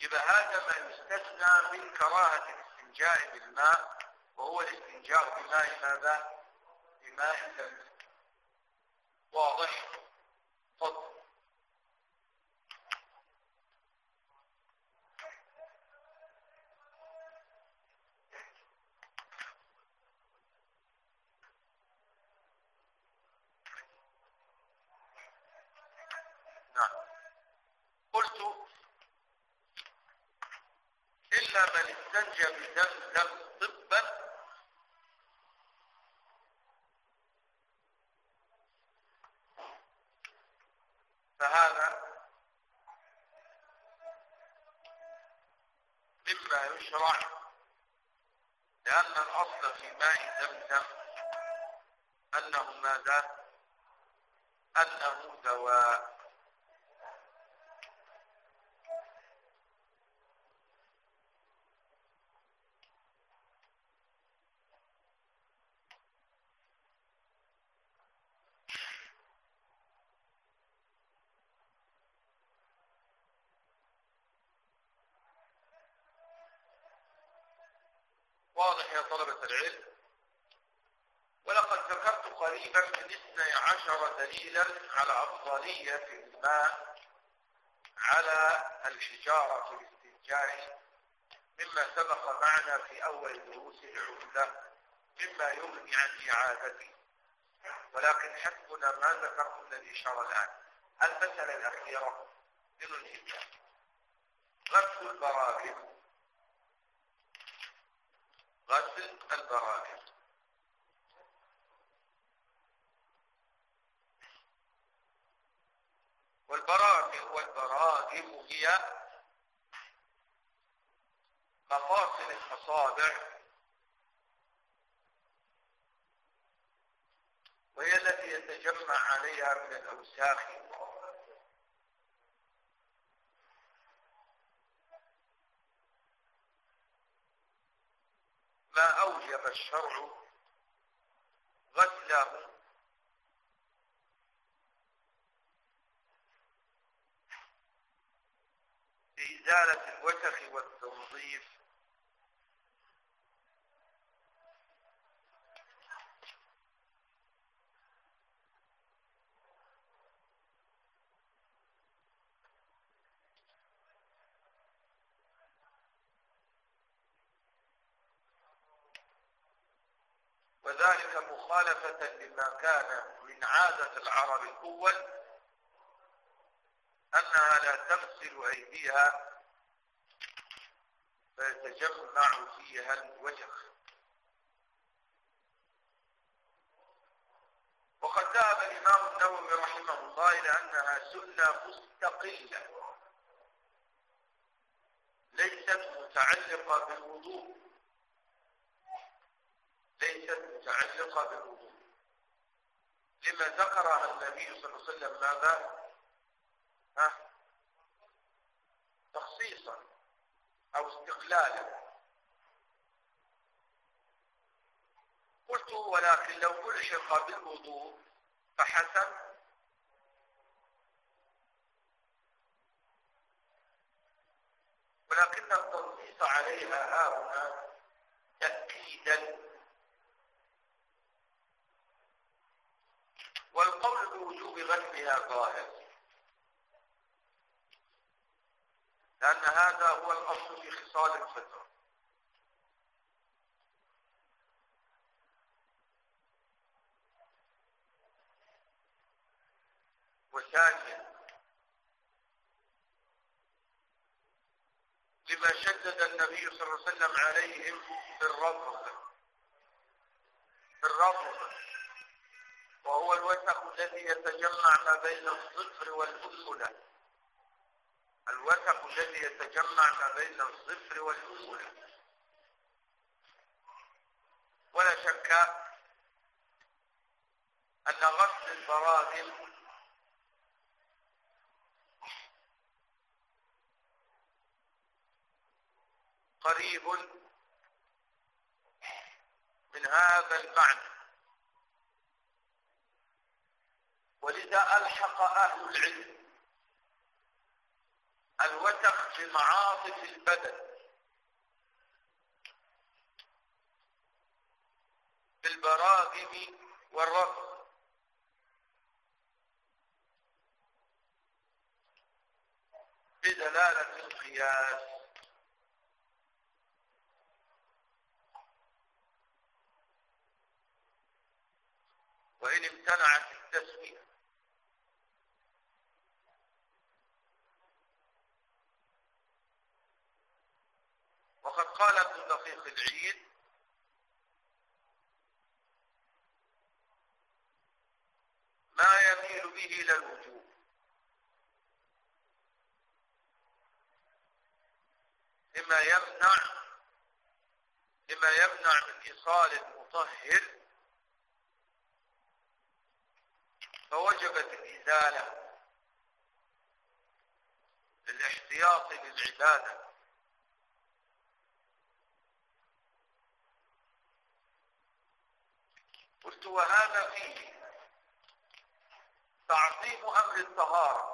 يبقى هذا ما يستثنى من كراهة الاستنجاء بالماء وهو الاستنجاء بماء ماذا؟ بماء زمزم واضح؟ تفضل نعم قلت إلا من استنجى بزمزم طبا فهذا مما يشرع لأن الأصل في ماء زمزم أنه ماذا؟ أنه دواء واضح يا طلبة العلم قريبا من اثني عشر دليلا على أفضلية الماء على الحجارة في الاستنجاء مما سبق معنا في أول دروس العمدة مما يغني عن إعادته ولكن حسبنا ما ذكرت من الإشارة الآن. المسألة الأخيرة من الإنجاز غسل البراغم غسل البراغم والبراغم والبراغم هي مفاصل الأصابع وهي التي يتجمع عليها من الأوساخ. ما أوجب الشرع غسله لإزالة الوسخ والتنظيف. وذلك مخالفة لما كان من عادة العرب الأول أنها لا تغسل أيديها فيتجمع فيها الوجخ وقد ذهب الإمام النووي رحمه الله إلى أنها سنة مستقلة. ليست متعلقة بالوضوء. ليست متعلقة بالوضوء. لما ذكرها النبي صلى الله عليه وسلم ماذا؟ ها؟ تخصيصا أو استقلالا. قلت ولكن لو ألحق بالوضوء فحسن. ولكن التنصيص عليها هنا تأكيدا. والقول بوجوب غسلها ظاهر لأن هذا هو الأصل في خصال الفطر وثانيا لما شدد النبي صلى الله عليه وسلم عليهم بالرفض بالرفض وهو الوسخ الذي يتجمع ما بين الصفر والأسلة الوسخ الذي يتجمع ما بين الصفر والأسلة ولا شك أن غسل البراغم قريب من هذا المعنى. ولذا ألحق أهل العلم الوسخ بمعاطف البدن. بالبراغم والرفض. بدلالة القياس. وإن امتنعت التسمية وقد قال ابن دقيق العيد ما يميل به إلى الوجوب لما يمنع لما يمنع من إيصال المطهر فوجبت الإزالة للاحتياط للعبادة قلت وهذا فيه تعظيم أمر الطهارة.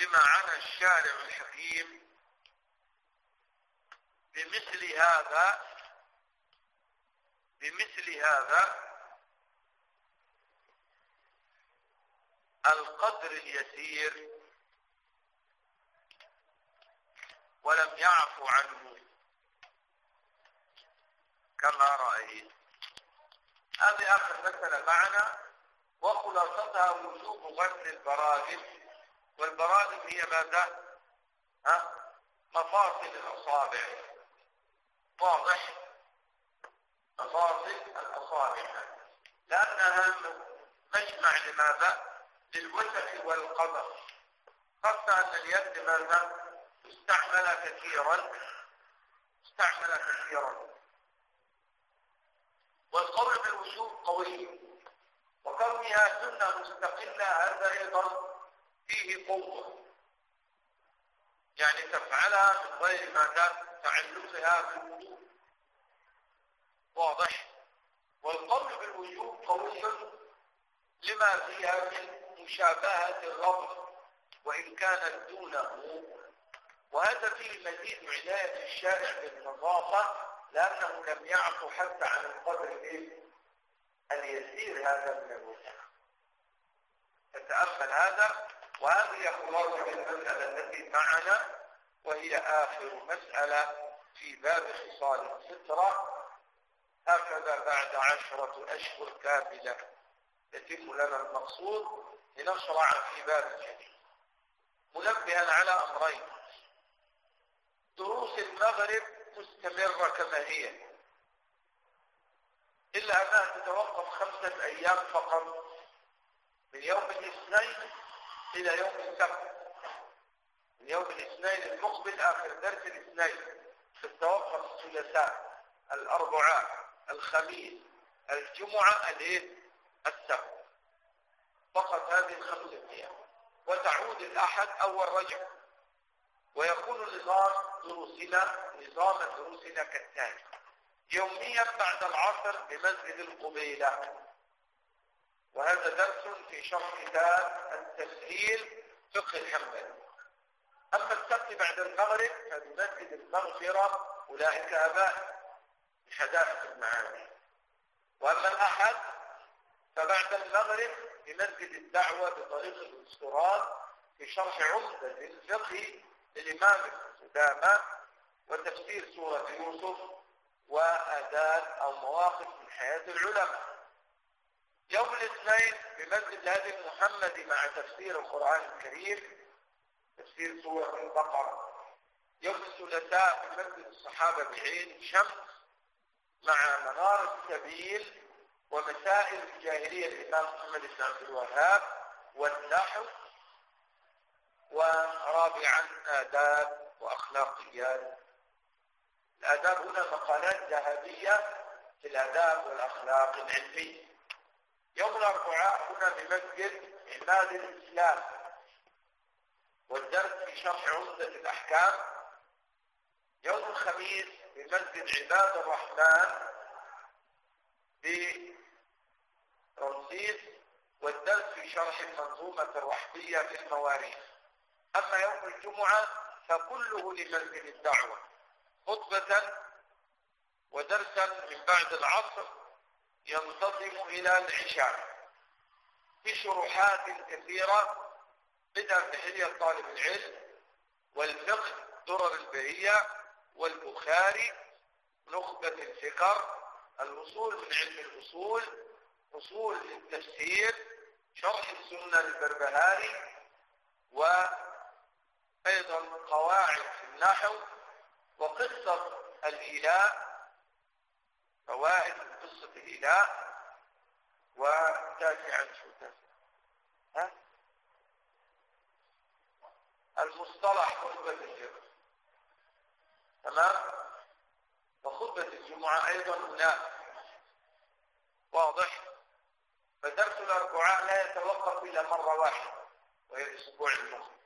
لما عنى الشارع الحكيم بمثل هذا بمثل هذا القدر اليسير ولم يعفو عنه كما رأيت. هذه آخر مسألة معنا وخلاصتها وجوب غسل البراغم والبراغم هي ماذا؟ ها؟ مفاصل الأصابع واضح؟ مفاصل الأصابع لأنها مجمع لماذا؟ للوسخ والقدر خاصة أن اليد ماذا؟ استعمل كثيرا استعمل كثيرا والقول بالوجوب قوي. وكونها سنة مستقلة هذا أيضا فيه قوة. يعني تفعلها من غير ما تعلقها بالوجوب واضح. والقول بالوجوب قوي لما فيها من مشابهة الرب وإن كانت دونه. وهذا فيه مزيد عناية الشارع بالنظافة. لأنه لم يعفو حتى عن القدر اليسير هذا من الوسع تتأمل هذا وهذه خلاصة المسألة التي معنا وهي آخر مسألة في باب خصال الفطرة. هكذا بعد عشرة أشهر كاملة يتم لنا المقصود لنشرع في باب جديد. منبها على أمرين دروس المغرب مستمرة كما هي. إلا أنها تتوقف خمسة أيام فقط من يوم الاثنين إلى يوم السبت. من يوم الاثنين المقبل آخر درس الاثنين. تتوقف الثلاثاء الأربعاء الخميس الجمعة الايه السبت. فقط هذه الخمسة أيام وتعود الأحد أول رجع. ويكون نظام دروسنا نظام دروسنا كالتالي. يوميا بعد العصر بمسجد القبيلة. وهذا درس في شرح كتاب التسهيل فقه الحنبلي أما السبت بعد المغرب فبمسجد المغفرة أولئك آباء بحداثة المعاني. وأما الأحد فبعد المغرب بمسجد الدعوة بطريق الانصراف في شرح عمدة الفقه للإمام القدامى وتفسير سورة يوسف وأداة أو مواقف من حياة العلماء. يوم الاثنين بمسجد الهادي المحمدي مع تفسير القرآن الكريم تفسير سورة البقرة. يوم الثلاثاء بمسجد الصحابة بعين شمس مع منار السبيل ومسائل الجاهلية الإمام محمد بن عبد الوهاب والنحو ورابعا آداب وأخلاقيات الآداب هنا مقالات ذهبية في الآداب والأخلاق العلمية. يوم الأربعاء هنا بمسجد عماد الإسلام. والدرس في شرح عمدة الأحكام. يوم الخميس بمسجد عباد الرحمن برمسيس والدرس في شرح المنظومة الرحبية في المواريث أما يوم الجمعة فكله لمسجد الدعوة خطبة ودرسا من بعد العصر ينتظم إلى العشاء في شروحات كثيرة بدأ بحلية طالب العلم والفقه درر البهية والبخاري نخبة الفكر الوصول من علم الأصول أصول التفسير شرح السنة البربهاري وأيضا قواعد في النحو وقصة الإله فوائد قصة الإله وتاسعا شو ها؟ المصطلح خطبة الجمعة. تمام؟ وخطبة الجمعة أيضا هناك. واضح؟ فدرس الأربعاء لا يتوقف إلا مرة واحدة وهي الأسبوع المقبل.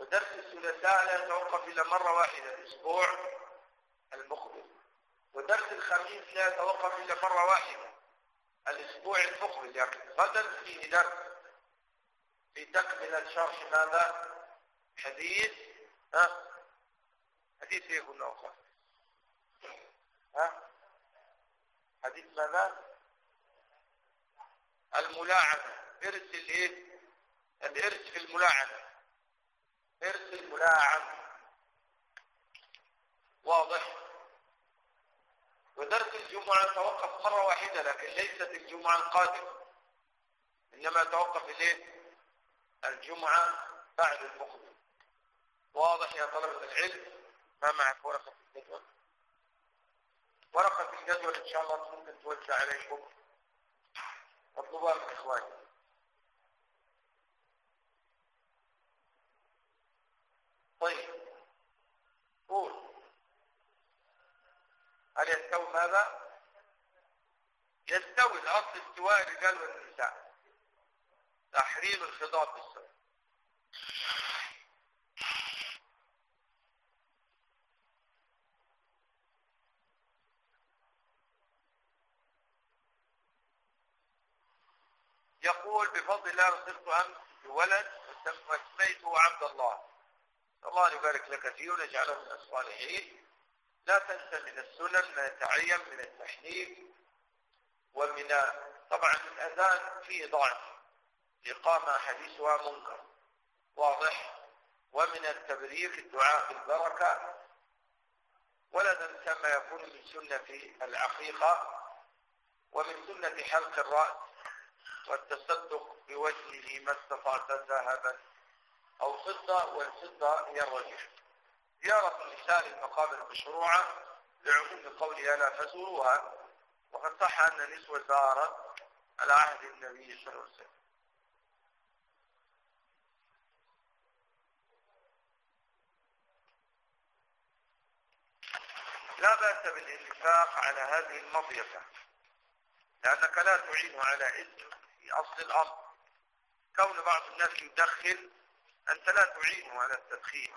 ودرس الثلاثاء لا يتوقف إلا مرة واحدة الأسبوع المقبل ودرس الخميس لا يتوقف إلا مرة واحدة الأسبوع المقبل يعني غدا فيه درس في تكملة شرح ماذا؟ حديث ها؟ حديث إيه قلنا أخر ها؟ ماذا الملاعنة إرث الإيه الإرث في الملاعنة إرث الملاعن واضح. ودرس الجمعة توقف مرة واحدة لكن ليست الجمعة القادمة. إنما توقف الايه الجمعة بعد المقبل واضح يا طلبة العلم. ما معك ورقة الجدول؟ ورقة الجدول إن شاء الله ممكن توزع عليكم. اطلبها من إخواني. طيب. قول. هل يستوي ماذا؟ يستوي الأصل استواء الرجال والنساء. تحريم الخضاب بالسوء يقول بفضل الله رزقت أمس بولد وسميته عبد الله. الله يبارك لك فيه ونجعله من الصالحين. لا تنسى من السنن ما يتعين من التحنيف ومن طبعا الأذان فيه ضعف. إقامة حديثها منكر. واضح. ومن التبريك الدعاء بالبركة. ولا ننسى ما يكون من سنة العقيقة ومن سنة حلق الرأس والتصدق بوجهه ما استطعت ذهبا. أو فضة والفضة هي الرجل. زيارة النساء المقابر المشروعة لعموم قولها لا فزوروها وقد صح أن النسوة زارت على عهد النبي صلى الله عليه وسلم. لا بأس بالإنفاق على هذه المضيفة لأنك لا تعين على إثم في أصل الأمر كون بعض الناس يدخل أنت لا تعينه على التدخين.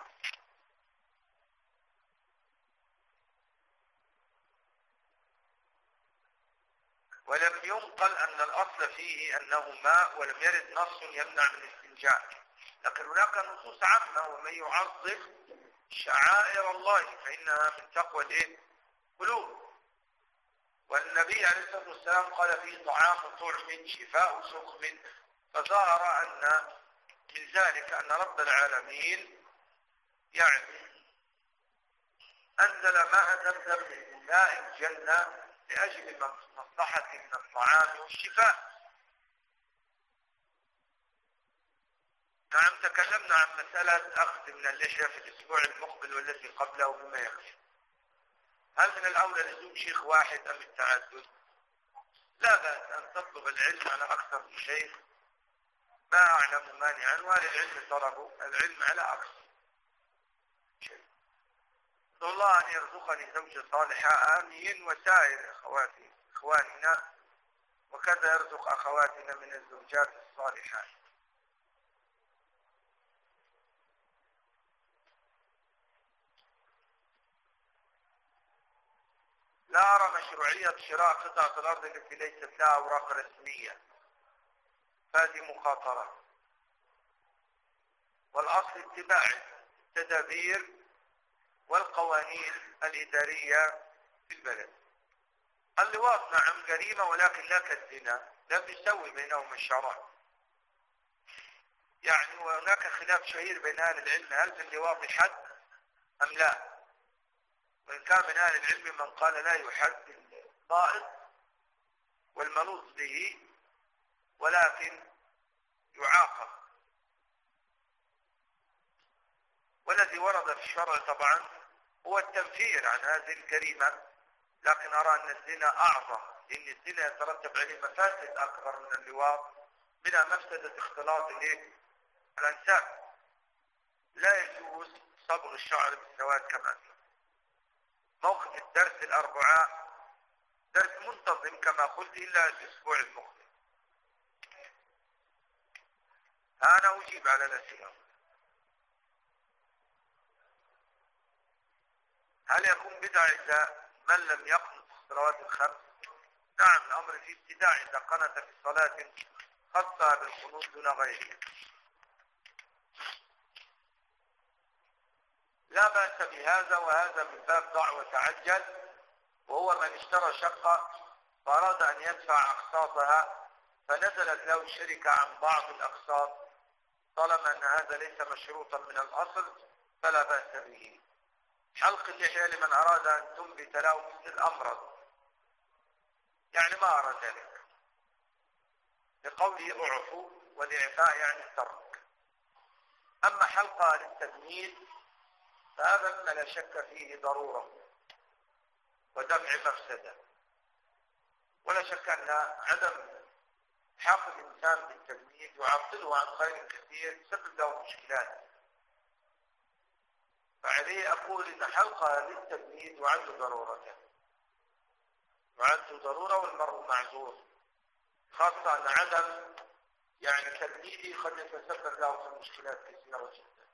ولم ينقل أن الأصل فيه أنه ماء ولم يرد نص يمنع من الاستنجاء. لكن هناك نصوص عامة ومن يعظم شعائر الله فإنها من تقوى الإيه؟ قلوب. والنبي عليه الصلاة والسلام قال فيه طعام طعم شفاء سقم. فظهر أن من ذلك أن رب العالمين يعني أنزل ماء زمزم من ماء الجنة لأجل مصلحة من الطعام والشفاء. نعم تكلمنا عن مسألة أخذ من اللحية في الأسبوع المقبل والذي قبله بما يخشى هل من الأولى لزوم شيخ واحد أم التعدد؟ لا بأس أن تطلب العلم على أكثر من شيخ. ما أعلم مانعا وهذا العلم طلبه العلم على أكثر شيء. الله أن يرزقني زوجة صالحة آمين. وسائر أخواتي إخواننا وكذا يرزق أخواتنا من الزوجات الصالحات لا أرى مشروعية شراء قطعة الأرض التي ليست لها أوراق رسمية. فهذه مخاطرة. والأصل اتباع التدابير والقوانين الإدارية في البلد. اللواط نعم جريمة ولكن لا كالزنا لم يسوي بينهم الشرع. يعني وهناك خلاف شهير بين أهل العلم هل في اللواط حد أم لا؟ وإن كان من أهل العلم من قال لا يحد الضائط والمنوط به ولكن يعاقب. والذي ورد في الشرع طبعا هو التنفير عن هذه الجريمة لكن أرى أن الزنا أعظم لأن الزنا يترتب عليه مفاسد أكبر من اللواط منها مفسدة اختلاط الأنساب لا يجوز صبغ الشعر بالسواد كما موقف الدرس الأربعاء درس منتظم كما قلت إلا الأسبوع المقبل. أنا أجيب على الأسئلة. هل يكون بدعة إذا من لم يقنط الصلوات الخمس؟ نعم الأمر في ابتداع إذا قنت في صلاة خاصة بالقنوط دون غيره. لا بأس بهذا وهذا من باب ضع وتعجل وهو من اشترى شقة فأراد أن يدفع أقساطها فنزلت له الشركة عن بعض الأقساط. طالما أن هذا ليس مشروطا من الأصل فلا بأس به. حلق اللحية لمن أراد أن تنبت له مثل الأمرض يعني ما أرى ذلك. لقوله اعفوا والإعفاء يعني الترك. أما حلقة للتجميل فهذا مما لا شك فيه ضرورة ودفع مفسدة. ولا شك أن عدم حق الإنسان بالتجميل يعطله عن خير كثير يسبب له مشكلات. فعليه أقول إن حلقة للتجميل يعد ضرورة. يعد ضرورة والمرء معذور خاصة أن عدم يعني تجميله قد يتسبب له في مشكلات كثيرة جدا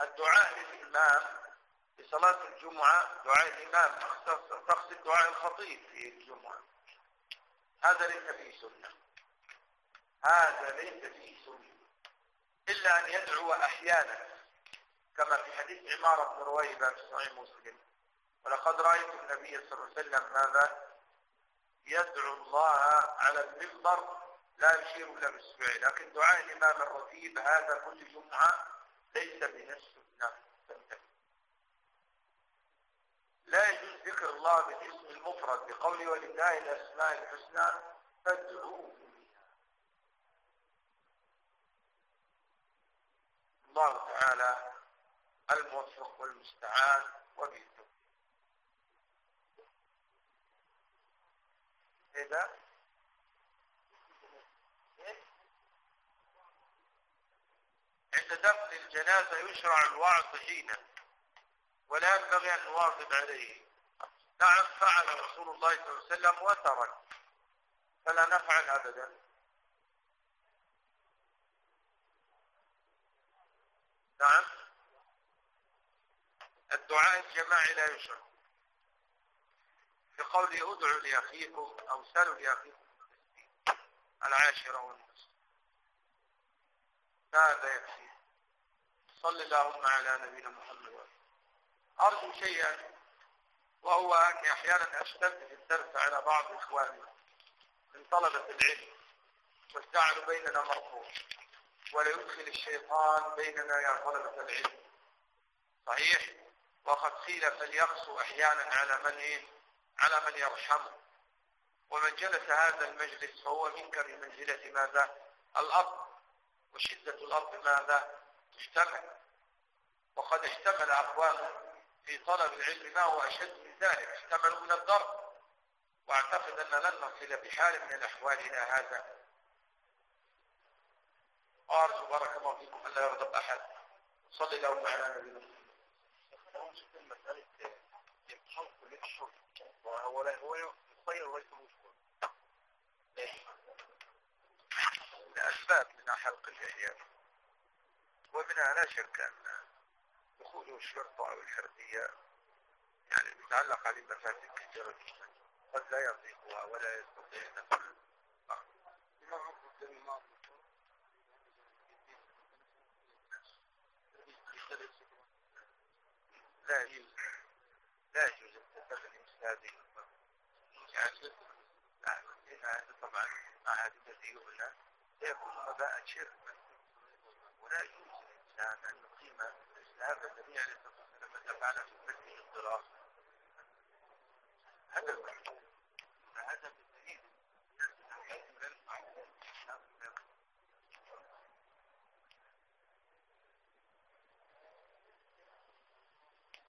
الدعاء للإمام في صلاة الجمعة دعاء الإمام تقصد دعاء الخطيب في الجمعة. هذا ليس فيه سنة. هذا ليس فيه سنة. إلا أن يدعو أحيانا كما في حديث عمارة بن رويبة في صحيح مسلم. ولقد رأيت النبي صلى الله عليه وسلم ماذا؟ يدعو الله على المنبر لا يشير إلا بالسبع لكن دعاء الإمام الرتيب هذا كل جمعة ليس من السنة. لا يجوز ذكر الله بالاسم المفرد بقوله ولله الأسماء الحسنى فادعوه. الله تعالى الموفق والمستعان وبه إذا عند دفن الجنازة يشرع الوعظ حينا. ولا ينبغي أن نواظب عليه. نعم فعل رسول الله صلى الله عليه وسلم وترك. فلا نفعل أبدا. نعم. الدعاء الجماعي لا يشرع في قوله ادعوا لأخيكم أو سلوا لأخيكم العاشرة والنصف هذا يكفي؟ صل اللهم على نبينا محمد أرجو شيئا وهو أني أحيانا أشتد الدرس على بعض إخواني من طلبة العلم والجعل بيننا مرفوض ولا يدخل الشيطان بيننا يا طلبة العلم. صحيح؟ وقد قيل فليقسو أحيانا على من إيه؟ على من يرحمه. ومن جلس هذا المجلس فهو منك بمنزلة ماذا؟ الأرض. وشدة الأرض ماذا؟ تجتمع وقد احتمل أقوام في طلب العلم ما هو أشد من ذلك احتملوا من الضرب. واعتقد أن لن نصل بحال من الأحوال إلى هذا. وأرجو بارك الله فيكم أن لا يغضب أحد. صلي اللهم على نبينا مسألة يمحص كل وهو لا هو يصير وليس مشكور لأسباب من حلق الإحياء ومنها لا شك أن دخول الشرطة أو الحربية يعني متعلقة بمفاسد كثيرة جدا قد لا يطيقها ولا يستطيع نفسه لا يجوز لا يجوز التدخل في هذه يعني طبعا مع هذه التي قلنا سيكون وباء شرك. ولا يجوز الإنسان أن يقيم هذا النبي عليه الصلاة والسلام دفع على فتنته الضرار